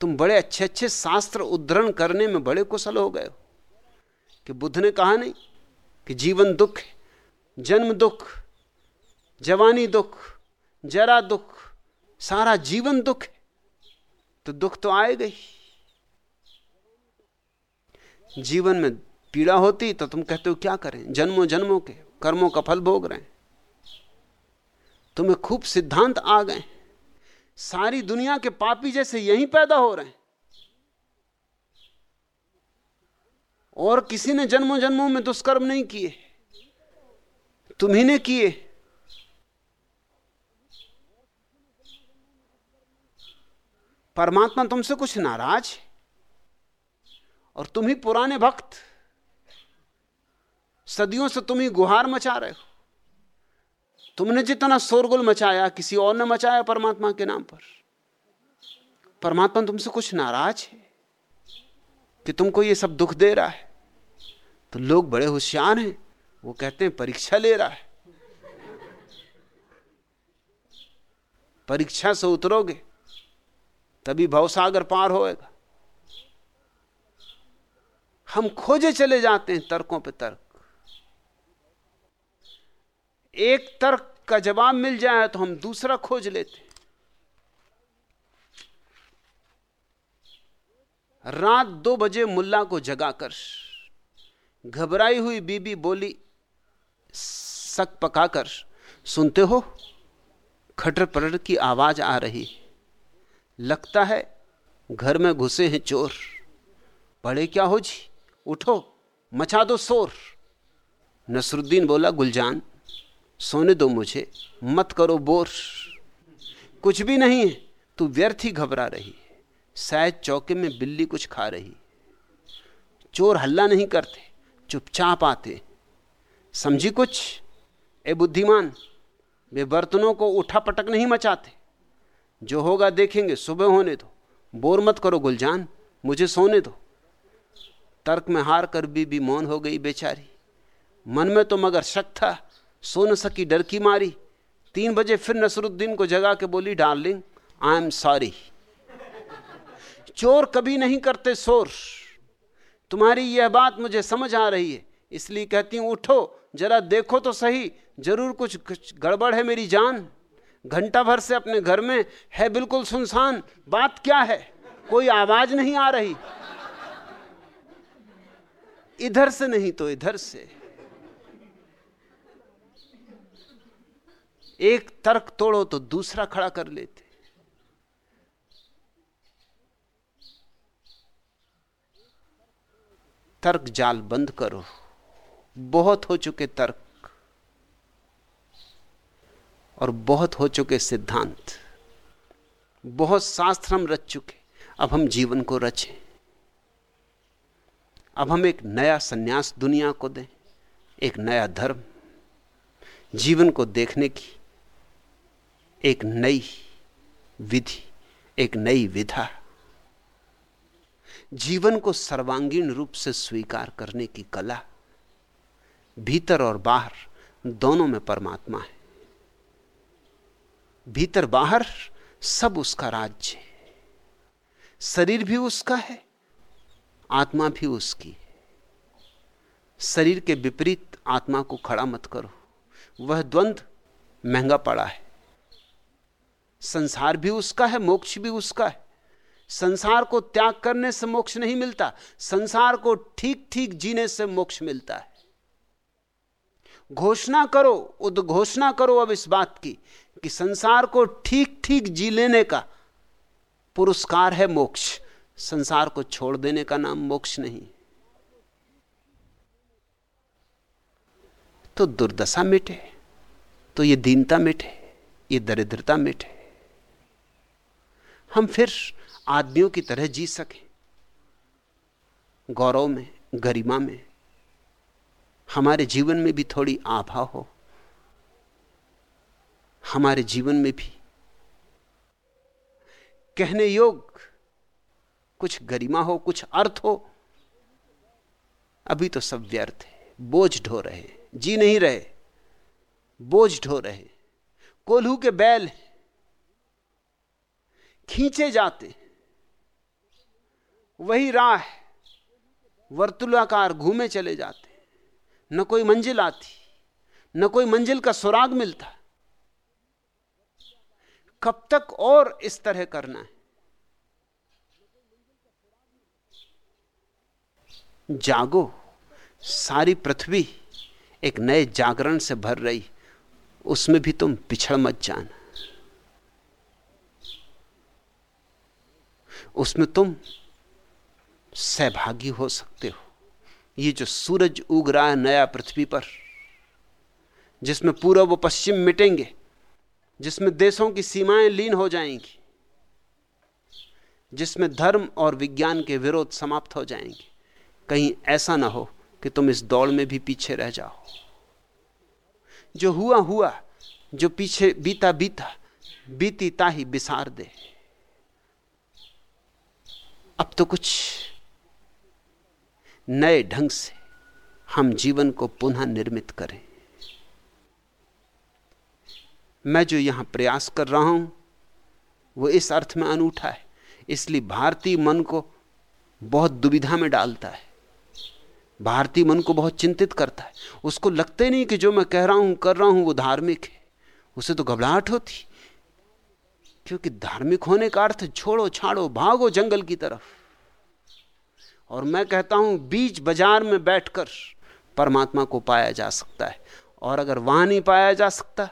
तुम बड़े अच्छे अच्छे शास्त्र उद्धरण करने में बड़े कुशल हो गए हो। कि बुद्ध ने कहा नहीं कि जीवन दुख है, जन्म दुख, जवानी दुख, जरा दुख, सारा जीवन दुख है तो दुख तो आएगा ही जीवन में पीड़ा होती तो तुम कहते हो क्या करें? जन्मों जन्मों के, कर्मों का फल भोग रहे हैं। तुम्हें खूब सिद्धांत आ गए सारी दुनिया के पापी जैसे यहीं पैदा हो रहे हैं। और किसी ने जन्मों जन्मों में दुष्कर्म नहीं किए, तुम्ही ने किए। परमात्मा तुमसे कुछ नाराज़ और तुम ही पुराने भक्त। सदियों से तुम ही गुहार मचा रहे हो। तुमने जितना शोरगुल मचाया, किसी और ने मचाया परमात्मा के नाम पर? परमात्मा तुमसे कुछ नाराज़ है कि तुमको ये सब दुख दे रहा है? तो लोग बड़े होशियार हैं। वो कहते हैं, परीक्षा ले रहा है। परीक्षा से उतरोगे, तभी भवसागर पार होएगा। हम खोजे चले जाते हैं तर्कों पे तर्क। एक तर्क का जवाब मिल जाए तो हम दूसरा खोज लेते रात दो बजे मुल्ला को जगाकर घबराई हुई बीबी बोली, सक पकाकर, सुनते हो? खटर पटर की आवाज़ आ रही लगता है घर में घुसे हैं चोर। पड़े क्या हो जी? उठो, मचा दो शोर नसरुद्दीन बोला, गुलजान सोने दो मुझे, मत करो बोर। कुछ भी नहीं है, तू व्यर्थ ही घबरा रही शायद चौके में बिल्ली कुछ खा रही चोर हल्ला नहीं करते, चुपचाप आते। समझी कुछ? ए बुद्धिमान, वे बर्तनों को उठा पटक नहीं मचाते। जो होगा देखेंगे, सुबह होने दो। बोर मत करो गुलजान, मुझे सोने दो। तर्क में हार कर भी मौन हो गई बेचारी। मन में तो मगर शक था। सो न सकी डर की मारी। तीन बजे फिर नसरुद्दीन को जगा के बोली डार्लिंग आई एम सॉरी चोर कभी नहीं करते शोर। तुम्हारी यह बात मुझे समझ आ रही है इसलिए कहती हूँ उठो जरा देखो तो सही ज़रूर कुछ, गड़बड़ है मेरी जान। घंटा भर से अपने घर में है बिल्कुल सुनसान बात क्या है? कोई आवाज़ नहीं आ रही। इधर से नहीं तो इधर से। एक तर्क तोड़ो तो दूसरा खड़ा कर लेते। तर्क जाल बंद करो। बहुत हो चुके तर्क और बहुत हो चुके सिद्धांत। बहुत शास्त्र हम रच चुके, अब हम जीवन को रचें। अब हम एक नया सन्यास दुनिया को दें, एक नया धर्म, जीवन को देखने की। एक नई विधि, एक नई विधा। जीवन को सर्वांगीण रूप से स्वीकार करने की कला भीतर और बाहर दोनों में परमात्मा है। भीतर बाहर सब उसका राज्य है। शरीर भी उसका है, आत्मा भी उसकी है। शरीर के विपरीत आत्मा को खड़ा मत करो। वह द्वंद्व महँगा पड़ा है। संसार भी उसका है, मोक्ष भी उसका है। संसार को त्याग करने से मोक्ष नहीं मिलता, संसार को ठीक ठीक जीने से मोक्ष मिलता है। घोषणा करो, उद्घोषणा करो अब इस बात की, कि संसार को ठीक ठीक जी लेने का पुरस्कार है मोक्ष। संसार को छोड़ देने का नाम मोक्ष नहीं। तो दुर्दशा मिटे तो ये दीनता मिटे, ये दरिद्रता मिटे। हम फिर आदमियों की तरह जी सके। गौरव में, गरिमा में, हमारे जीवन में भी थोड़ी आभा हो। हमारे जीवन में भी। कहने योग कुछ गरिमा हो, कुछ अर्थ हो, अभी तो सब व्यर्थ है। बोझ ढो रहे जी नहीं रहे। बोझ ढो रहे कोल्हू के बैल खींचे जाते। वही राह वर्तुलाकार घूमे चले जाते। न कोई मंजिल आती, न कोई मंजिल का सुराग मिलता। कब तक और इस तरह करना है? जागो। सारी पृथ्वी एक नए जागरण से भर रही। उसमें भी तुम पिछड़ मत जाना। उसमें तुम सहभागी हो सकते हो। ये जो सूरज उग रहा है नया पृथ्वी पर, जिसमें पूर्व व पश्चिम मिटेंगे, जिसमें देशों की सीमाएँ लीन हो जाएँगी, जिसमें धर्म और विज्ञान के विरोध समाप्त हो जाएँगे, कहीं ऐसा ना हो कि तुम इस दौड़ में भी पीछे रह जाओ। जो हुआ हुआ, जो पीछे बीता बीता बीती ताही बिसार दे। अब तो कुछ नए ढंग से हम जीवन को पुनः निर्मित करें। मैं जो यहाँ प्रयास कर रहा हूँ, वो इस अर्थ में अनूठा है। इसलिए भारतीय मन को बहुत दुविधा में डालता है। भारतीय मन को बहुत चिंतित करता है। उसको लगते नहीं कि जो मैं कह रहा हूँ, कर रहा हूँ, वो धार्मिक है। उसे तो घबराहट होती। क्योंकि धार्मिक होने का अर्थ छोड़ो, छाड़ो, भागो जंगल की तरफ़। और मैं कहता हूँ, बीच बाज़ार में बैठकर परमात्मा को पाया जा सकता है। और अगर वहाँ नहीं पाया जा सकता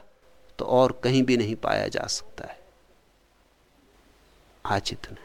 तो और कहीं भी नहीं पाया जा सकता है। आज इतना